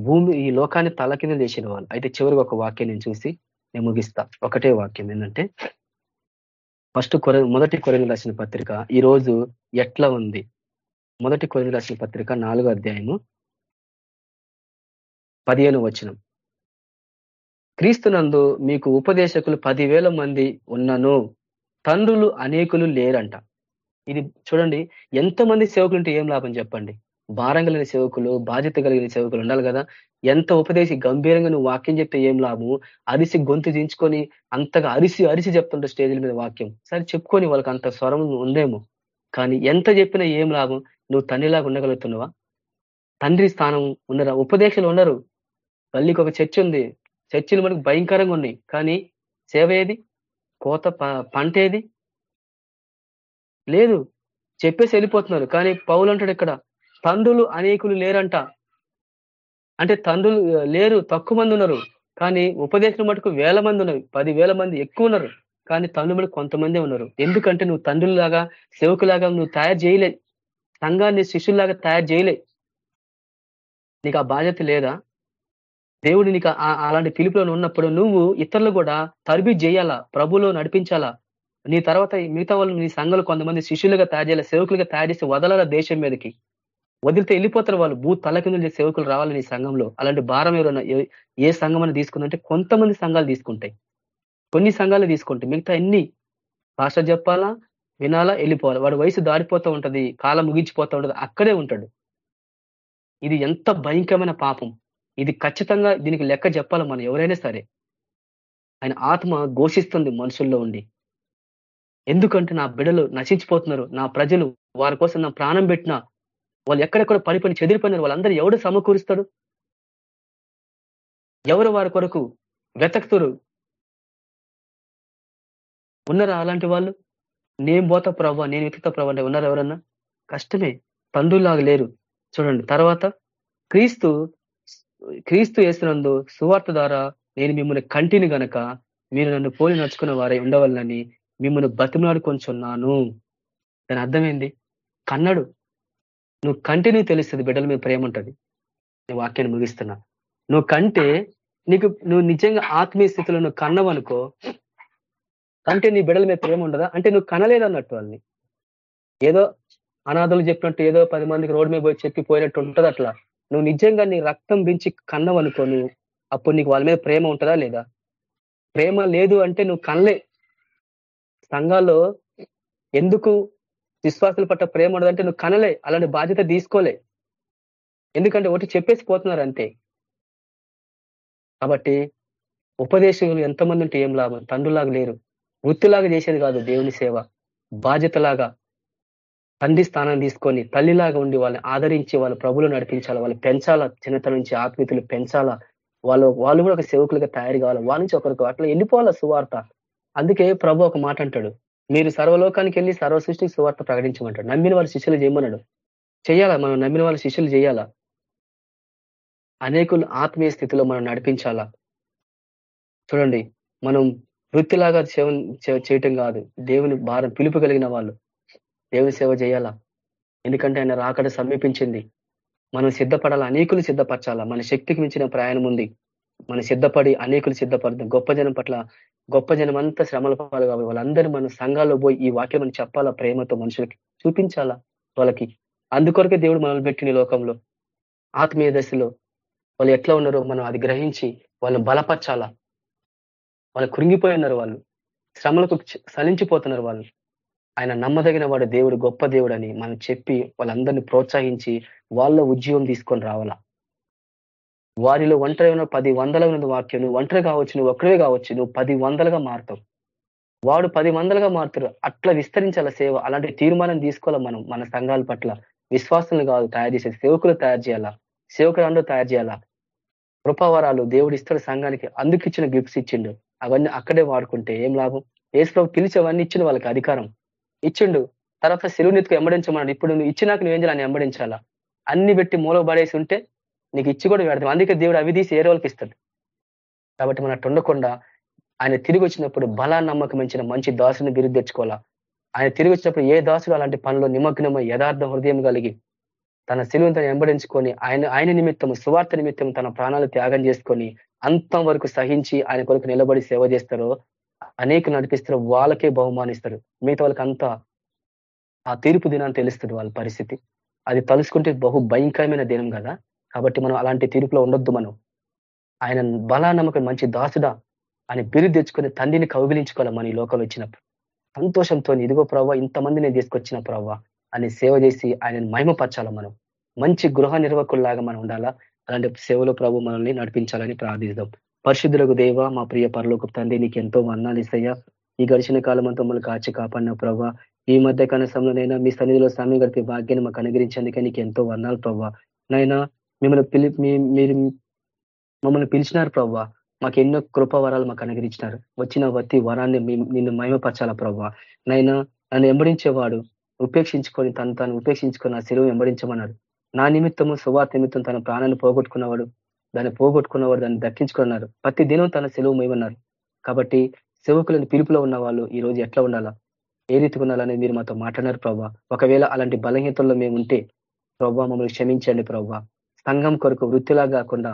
భూమి ఈ లోకాన్ని తల కింద చేసిన వాళ్ళు. అయితే చివరికి ఒక వాక్యం నేను చూసి నేను ముగిస్తా. ఒకటే వాక్యం ఏంటంటే ఫస్ట్ కొర మొదటి కొరని రాసిన పత్రిక ఈ రోజు ఎట్లా ఉంది? మొదటి కొరని రాసిన పత్రిక నాలుగో అధ్యాయము పదిహేను వచనం. క్రీస్తునందు మీకు ఉపదేశకులు పదివేల మంది ఉన్నను. తండ్రులు అనేకులు లేరంట. ఇది చూడండి ఎంతమంది సేవకులు ఉంటే ఏం లాభం చెప్పండి? భారం కలిగిన సేవకులు బాధ్యత కలిగిన సేవకులు ఉండాలి కదా. ఎంత ఉపదేశి గంభీరంగా నువ్వు వాక్యం చెప్తే ఏం లాభము అరిసి గొంతు దించుకొని అంతగా అరిసి అరిసి చెప్తుంటే స్టేజ్ల మీద వాక్యం. సరే చెప్పుకొని వాళ్ళకి అంత స్వరం ఉందేమో. కానీ ఎంత చెప్పినా ఏం లాభం? నువ్వు తండ్రిలాగా ఉండగలుగుతున్నావా? తండ్రి స్థానం ఉండరా? ఉపదేశాలు ఉండరు. తల్లికి ఒక చర్చ ఉంది. చర్చిలు మనకు భయంకరంగా ఉన్నాయి. కానీ సేవ ఏది? కోత పంట ఏది? లేదు. చెప్పేసి వెళ్ళిపోతున్నారు. కానీ పౌలు అంటాడు ఇక్కడ తండ్రులు అనేకులు లేరంట. అంటే తండ్రులు లేరు తక్కువ మంది ఉన్నారు. కానీ ఉపదేశం మటుకు వేల మంది ఉన్నారు. పది వేల మంది ఎక్కువ ఉన్నారు. కానీ తండ్రి మటుకు కొంతమంది ఉన్నారు. ఎందుకంటే నువ్వు తండ్రులాగా సేవకులాగా నువ్వు తయారు చేయలే. సంఘాన్ని శిష్యుల్లాగా తయారు చేయలే. నీకు ఆ బాధ్యత లేదా? దేవుడు నీకు అలాంటి పిలుపులో ఉన్నప్పుడు నువ్వు ఇతరులు కూడా తరబీ చేయాలా ప్రభులో నడిపించాలా? నీ తర్వాత మిగతా వాళ్ళు నీ సంఘాలు కొంతమంది శిష్యులుగా తయారు చేయాలి? సేవకులుగా తయారు చేసి వదలాల దేశం మీదకి? వదిలితే వెళ్ళిపోతారు వాళ్ళు. భూ తలకిందులు చేసే సేవకులు రావాలి నీ సంఘంలో. అలాంటి భారం ఎవరైనా ఏ సంఘం అని తీసుకుందంటే కొంతమంది సంఘాలు తీసుకుంటాయి. కొన్ని సంఘాలు తీసుకుంటాయి. మిగతా ఎన్ని? భాష చెప్పాలా? వినాలా? వెళ్ళిపోవాలి? వాడు వయసు దారిపోతూ ఉంటది. కాలం ముగించిపోతూ ఉంటది. అక్కడే ఉంటాడు. ఇది ఎంత భయంకరమైన పాపం. ఇది ఖచ్చితంగా దీనికి లెక్క చెప్పాలి మనం. ఎవరైనా సరే ఆయన ఆత్మ ఘోషిస్తుంది మనుషుల్లో ఉండి. ఎందుకంటే నా బిడలు నశించిపోతున్నారు. నా ప్రజలు వారి కోసం నా ప్రాణం పెట్టినా వాళ్ళు ఎక్కడెక్కడ పడిపోయి చెదిరిపోయినారు వాళ్ళందరూ ఎవడు సమకూరుస్తాడు? ఎవరు వారి కొరకు వెతకుతురు? ఉన్నారా అలాంటి వాళ్ళు? నేను పోతా ప్రభావ నేను వెతుకుతా ప్రభావ అంటే ఉన్నారా ఎవరన్నా? కష్టమే. తండ్రులాగా లేరు. చూడండి తర్వాత క్రీస్తు క్రీస్తు వేసినందు సువార్త ద్వారా నేను మిమ్మల్ని కంటిని గనక మీరు నన్ను పోలి నడుచుకున్న వారే ఉండవాలని మిమ్మల్ని బతిమలాడుకొంచున్నాను దాని అర్థమైంది కన్నడు. నువ్వు కంటిని తెలుస్తుంది బిడ్డల మీద ప్రేమ ఉంటుంది. నీ వాక్యాన్ని ముగిస్తున్నా. నువ్వు కంటే నీకు నువ్వు నిజంగా ఆత్మీయ స్థితిలో నువ్వు కన్నవనుకో కంటే నీ బిడ్డల మీద ప్రేమ ఉండదా? అంటే నువ్వు కనలేదన్నట్టు వాళ్ళని. ఏదో అనాథలు చెప్పినట్టు ఏదో పది మందికి రోడ్డు మీద పోయి చెప్పి పోయినట్టు ఉంటుంది అట్లా నువ్వు నిజంగా నీ రక్తం పెంచి కన్నవనుకో నువ్వు అప్పుడు నీకు వాళ్ళ మీద ప్రేమ ఉంటుందా లేదా? ప్రేమ లేదు అంటే నువ్వు కనలే. సంఘాల్లో ఎందుకు విశ్వాసుల పట్ల ప్రేమ ఉండదంటే నువ్వు కనలే అలాంటి బాధ్యత తీసుకోలే. ఎందుకంటే ఒకటి చెప్పేసి పోతున్నారు అంతే కాబట్టి ఉపదేశకులు ఎంతమంది ఉంటే ఏం లాభం? తండ్రులాగా లేరు. వృత్తిలాగా చేసేది కాదు దేవుని సేవ. బాధ్యతలాగా. తండ్రి స్థానం తీసుకొని తల్లిలాగా ఉండి వాళ్ళని ఆదరించి వాళ్ళ ప్రభులు నడిపించాలా వాళ్ళు పెంచాలా చిన్నత నుంచి ఆత్మీయతలు పెంచాలా వాళ్ళు వాళ్ళు కూడా ఒక సేవకులుగా తయారు కావాలి వాళ్ళ నుంచి ఒకరికి అట్లా వెళ్ళిపోవాలా సువార్త. అందుకే ప్రభు ఒక మాట అంటాడు మీరు సర్వలోకానికి వెళ్ళి సర్వ సృష్టికి సువార్త ప్రకటించమంటాడు. నమ్మిన వాళ్ళ శిష్యులు చేయమన్నాడు. చేయాలా? మనం నమ్మిన వాళ్ళ శిష్యులు చేయాలా? అనేకులు ఆత్మీయ స్థితిలో మనం నడిపించాలా? చూడండి మనం వృత్తిలాగా సేవ చేయటం కాదు. దేవుని భారం పిలుపు కలిగిన వాళ్ళు. దేవుని సేవ చేయాలా? ఎందుకంటే ఆయన రాకడ సమీపించింది. మనం సిద్ధపడాలా? అనేకులు సిద్ధపరచాలా? మన శక్తికి మించిన ప్రయాణం ఉంది. మనం సిద్ధపడి అనేకులు సిద్ధపడదాం. గొప్ప జనం పట్ల గొప్ప జనం అంతా శ్రమల పాలు కాబట్టి వాళ్ళందరూ మన సంఘాల్లో పోయి ఈ వాక్యం మనం చెప్పాలా? ప్రేమతో మనుషులకి చూపించాలా? వాళ్ళకి. అందుకొరకే దేవుడు మనల్ని పెట్టిన లోకంలో. ఆత్మీయ దశలో వాళ్ళు ఎట్లా ఉన్నారో మనం అది గ్రహించి వాళ్ళని బలపరచాలా? వాళ్ళు కృంగిపోయి ఉన్నారు వాళ్ళు. శ్రమలకు సలించిపోతున్నారు వాళ్ళు. ఆయన నమ్మదగిన వాడు దేవుడు గొప్ప దేవుడు అని మనం చెప్పి వాళ్ళందరినీ ప్రోత్సహించి వాళ్ళ ఉద్యోగం తీసుకొని రావాలా? వారిలో ఒంటరి ఉన్న పది వందల ఉన్న వాక్యం నువ్వు ఒంటరి కావచ్చు నువ్వు ఒక్కడే కావచ్చు నువ్వు పది వందలుగా మారుతావు. వాడు పది వందలుగా మారుతారు అట్లా విస్తరించాల సేవ? అలాంటి తీర్మానం తీసుకోవాలి మనం? మన సంఘాల పట్ల విశ్వాసాలు కాదు తయారు చేసే సేవకులు తయారు చేయాలా? సేవకులందరూ తయారు చేయాలా? కృపావరాలు దేవుడు ఇస్తాడు సంఘానికి అందుకు ఇచ్చిన గిఫ్ట్స్ ఇచ్చిండు. అవన్నీ అక్కడే వాడుకుంటే ఏం లాభం? ఏసులో పిలిచి అవన్నీ ఇచ్చిన వాళ్ళకి అధికారం. ఇచ్చిండు. తర్వాత సెలువునెత్తుకు ఎంబడించమన్నాడు ఇప్పుడు నువ్వు ఇచ్చినాక నువ్వేం చేయాలని ఎంబడించాలా అన్ని పెట్టి మూల పడేసి ఉంటే నీకు ఇచ్చి కూడా పెడతాం. అందుకే దేవుడు అవి తీసి ఏ రోజులకి ఇస్తాడు. కాబట్టి మన ఉండకుండా ఆయన తిరిగి వచ్చినప్పుడు బలా నమ్మకం ఇచ్చిన మంచి దాసుని బిరుద్ది తెచ్చుకోవాలా? ఆయన తిరిగి వచ్చినప్పుడు ఏ దాసుడు అలాంటి పనులు నిమగ్నమై యథార్థ హృదయం కలిగి తన సిలువను తను ఎంబడించుకొని ఆయన ఆయన నిమిత్తం సువార్త నిమిత్తం తన ప్రాణాలు త్యాగం చేసుకొని అంతం వరకు సహించి ఆయన కొరకు నిలబడి సేవ చేస్తారో అనేక నడిపిస్తారు వాళ్ళకే బహుమానిస్తారు. మిగతా వాళ్ళకి అంతా ఆ తీర్పు దినాన్ని తెలుస్తుంది వాళ్ళ పరిస్థితి. అది తలుసుకుంటే బహు భయంకరమైన దినం కదా. కాబట్టి మనం అలాంటి తీర్పులో ఉండొద్దు మనం. ఆయన బలా నమ్మకం మంచి దాసుడా అని బిరుదు తెచ్చుకొని తండ్రిని కౌగిలించుకోవాలి మన ఈ లోకంలో వచ్చినప్పుడు. సంతోషంతో ఇదిగో ప్రవ్వా ఇంతమంది నేను తీసుకొచ్చిన ప్రవ్వా అని సేవ చేసి ఆయనను మహిమపరచాల మనం. మంచి గృహ నిర్వాహకుల్లాగా మనం ఉండాలా? అలాంటి సేవలో ప్రభు మనల్ని నడిపించాలని ప్రార్థిద్దాం. పరిశుద్ధులకు దేవ మా ప్రియ పరలోక తండ్రి నీకు ఎంతో వందాలు ఇస్తాయా ఈ గడిచిన కాలం అంతా మమ్మల్ని కాచి కాపాడిన ప్రభావ ఈ మధ్య కనసంలోనైనా మీ సన్నిధిలో సమయం గడిపే భాగ్యాన్ని మాకు అనుగ్రహించేందుకే నీకు ఎంతో వందాలు ప్రభావ నైనా మిమ్మల్ని పిలి మీరు మమ్మల్ని పిలిచినారు ప్రవ్వ. మాకు ఎన్నో కృపవరాలు మాకు అనుగ్రహించినారు. వచ్చిన ప్రతి వరాన్ని నిన్ను మహిమపరచాలా ప్రభావ నైనా నన్ను వెంబడించేవాడు ఉపేక్షించుకొని తను తను ఉపేక్షించుకొని ఆ శిలువు వెంబడించమన్నాడు. నా నిమిత్తము సువార్త నిమిత్తం తన ప్రాణాన్ని పోగొట్టుకున్నవాడు దాన్ని పోగొట్టుకున్నవారు దాన్ని దక్కించుకున్నారు. ప్రతి దినం తన సెలవు మేమన్నారు. కాబట్టి సేవకులను పిలుపులో ఉన్న వాళ్ళు ఈ రోజు ఎట్లా ఉండాలా? ఏ రీతిగా ఉండాలని మీరు మాతో మాట్లాడారు ప్రభావ ఒకవేళ అలాంటి బలహీనతల్లో మేము ఉంటే ప్రభావ మమ్మల్ని క్షమించండి ప్రభావ సంఘం కొరకు వృత్తిలాగా కాకుండా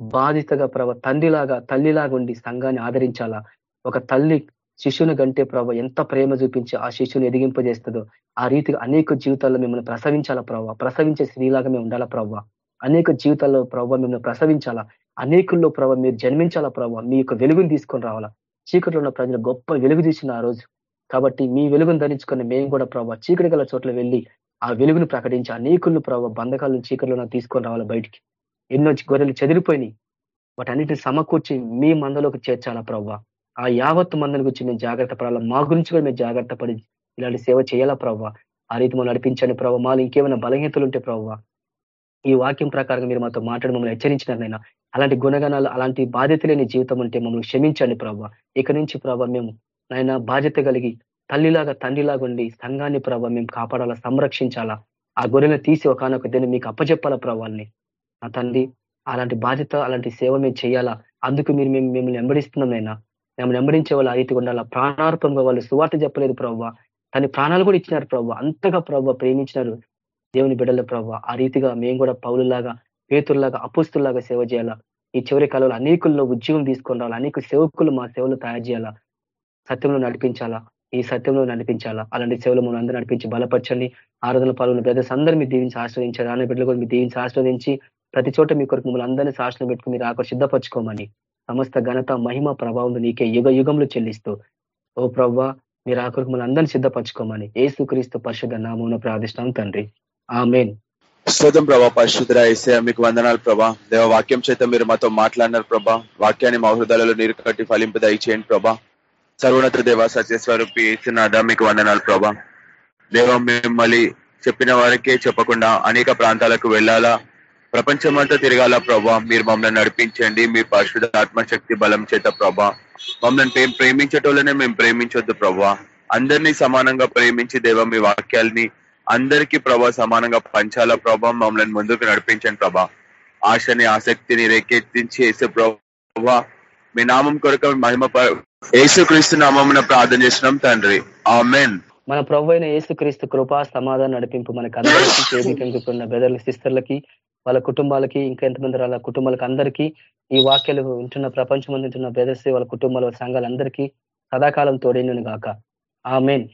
బాధితగా ప్రభ తండ్రిలాగా తల్లిలాగా ఉండి సంఘాన్ని ఆదరించాలా? ఒక తల్లి శిశువుని గంటే ప్రభావ ఎంత ప్రేమ చూపించి ఆ శిశువుని ఎదిగింపజేస్తుందో ఆ రీతిగా అనేక జీవితాల్లో మిమ్మల్ని ప్రసవించాలా ప్రభావ ప్రసవించే స్త్రీలాగా మేము ఉండాలా ప్రభావ అనేక జీవితాల్లో ప్రభావ మిమ్మల్ని ప్రసవించాలా? అనేకుల్లో ప్రభావ మీరు జన్మించాలా ప్రభావ మీ యొక్క వెలుగుని తీసుకొని రావాలా? చీకట్లో ఉన్న ప్రజలు గొప్ప వెలుగు తీసిన ఆ రోజు. కాబట్టి మీ వెలుగును ధరించుకొని మేము కూడా ప్రభావ చీకటి గల చోట్ల వెళ్ళి ఆ వెలుగును ప్రకటించి అనేకులు ప్రభావ బంధకాలను చీకట్లో తీసుకొని రావాలా బయటికి. ఎన్నో గొర్రెలు చెదిరిపోయినాయి. వాటన్నిటిని సమకూర్చి మీ మందలోకి చేర్చాలా ప్రవ్వ ఆ యావత్తు మందని గురించి మేము జాగ్రత్త పడాలా? మా గురించి కూడా మేము జాగ్రత్త పడి ఇలాంటి సేవ చేయాలా ప్రవ్వ ఆ రీతి మనం నడిపించండి ప్రభావ మాలో ఇంకేమైనా బలహీనతలు ఉంటే ప్రవ్వ ఈ వాక్యం ప్రకారంగా మీరు మాతో మాట్లాడి మమ్మల్ని హెచ్చరించినారు అలాంటి గుణగణాలు అలాంటి బాధ్యత లేని జీవితం ఉంటే మమ్మల్ని క్షమించండి ప్రభావ ఇక నుంచి ప్రభావ మేము నాయన బాధ్యత కలిగి తల్లిలాగా తండ్రిలాగా ఉండి సంఘాన్ని ప్రభావ మేము కాపాడాలా సంరక్షించాలా? ఆ గొర్రెలను తీసి ఒకనొక దీన్ని మీకు అప్పచెప్పాలా ప్రభావాల్ని నా తండ్రి అలాంటి బాధ్యత అలాంటి సేవ మేము చేయాలా? అందుకు మీరు మేము మిమ్మల్ని వెంబడిస్తున్నాం అయినా మేము వెంబడించే వాళ్ళు ఆ రీతిగా ఉండాలా? ప్రాణార్పంగా వాళ్ళు సువార్త చెప్పలేదు ప్రవ్వ తన ప్రాణాలు కూడా ఇచ్చినారు ప్రవ్వ అంతగా ప్రవ్వ ప్రేమించినారు. దేవుని బిడ్డల ప్రభావ ఆ రీతిగా మేము కూడా పౌలులాగా పేతుల్లాగా అపుస్తుల్లాగా సేవ చేయాలా? ఈ చివరి కాలంలో అనేకుల్లో ఉద్యోగం తీసుకొని రావాలి? అనేక సేవకులు మా సేవలు తయారు చేయాలా? సత్యంలో నడిపించాలా? ఈ సత్యంలో నడిపించాలా? అలాంటి సేవలు మనం అందరూ నడిపించి బలపరచండి. ఆరాధన పాల్గొన్న బ్రదర్స్ అందరూ మీరు దీవించి ఆశ్రవదించారు రాని బిడ్డలు కూడా మీరు దీవించి ఆశ్రవదించి ప్రతి చోట మీ కొరకు మిమ్మల్ని అందరినీ సాక్షులు పెట్టుకుని మీరు ఆకర్ సిద్ధపరచుకోమని సమస్త ఘనత మహిమ ప్రభావం నీకే యుగ యుగంలో చెల్లిస్తూ. ఓ ప్రవ్వ మీరు ఆకరికి మిమ్మల్ని అందరినీ సిద్ధపరచుకోమని. ఏసుక్రీస్తు పరిశుద్ధ నామం ప్రార్థిస్తాం తండ్రి. ఆ స్తోత్రం ప్రభా పరిశుద్ధ ఏసే మీకు వందనాలు ప్రభా. దేవ వాక్యం చేత మీరు మాతో మాట్లాడినారు ప్రభా. వాక్యాన్ని మా హృదయాలలో నీరు కట్టి ఫలింపు దయచేయండి ప్రభా. సర్వోన్నత దేవ సత్యస్వరూపి ఏసునాథ మీకు వందనాలు ప్రభా. దేవ మిమ్మల్ని చెప్పిన వారికే చెప్పకుండా అనేక ప్రాంతాలకు వెళ్ళాలా? ప్రపంచమంతా తిరగాల ప్రభా? మీరు మమ్మల్ని నడిపించండి. మీ పరిశుద్ధ ఆత్మశక్తి బలం చేత ప్రభా. మమ్మల్ని ప్రేమించేటోళ్ళనే మేము ప్రేమించొద్దు ప్రభా. అందరినీ సమానంగా ప్రేమించి దేవ మీ వాక్యాల్ని అందరికీ ప్రభా సమానంగా పంచాల ప్రభా మమ్మల్ని ముందుకు నడిపించండి ప్రభా. ఆశని ఆసక్తిని రేకెత్తించి వేసే ప్రభా మీ నామం కొరకు మహిమ క్రీస్తు నామం ప్రార్థన చేసినాం తండ్రి. ఆమెన్. మన ప్రభు అయిన క్రీస్తు కృపా సమాధానం నడిపింపు మనకు అందరికీ చేదికంకున్న బెదర్ల సిస్టర్లకి వాళ్ళ కుటుంబాలకి ఇంకా ఎంతమంది వాళ్ళ కుటుంబాలకు అందరికీ ఈ వాక్యాలు వింటున్న ప్రపంచం వింటున్న బ్రదర్స్ వాళ్ళ కుటుంబాల సంఘాలందరికీ సదాకాలం తోడైనను గాక. ఆ మెయిన్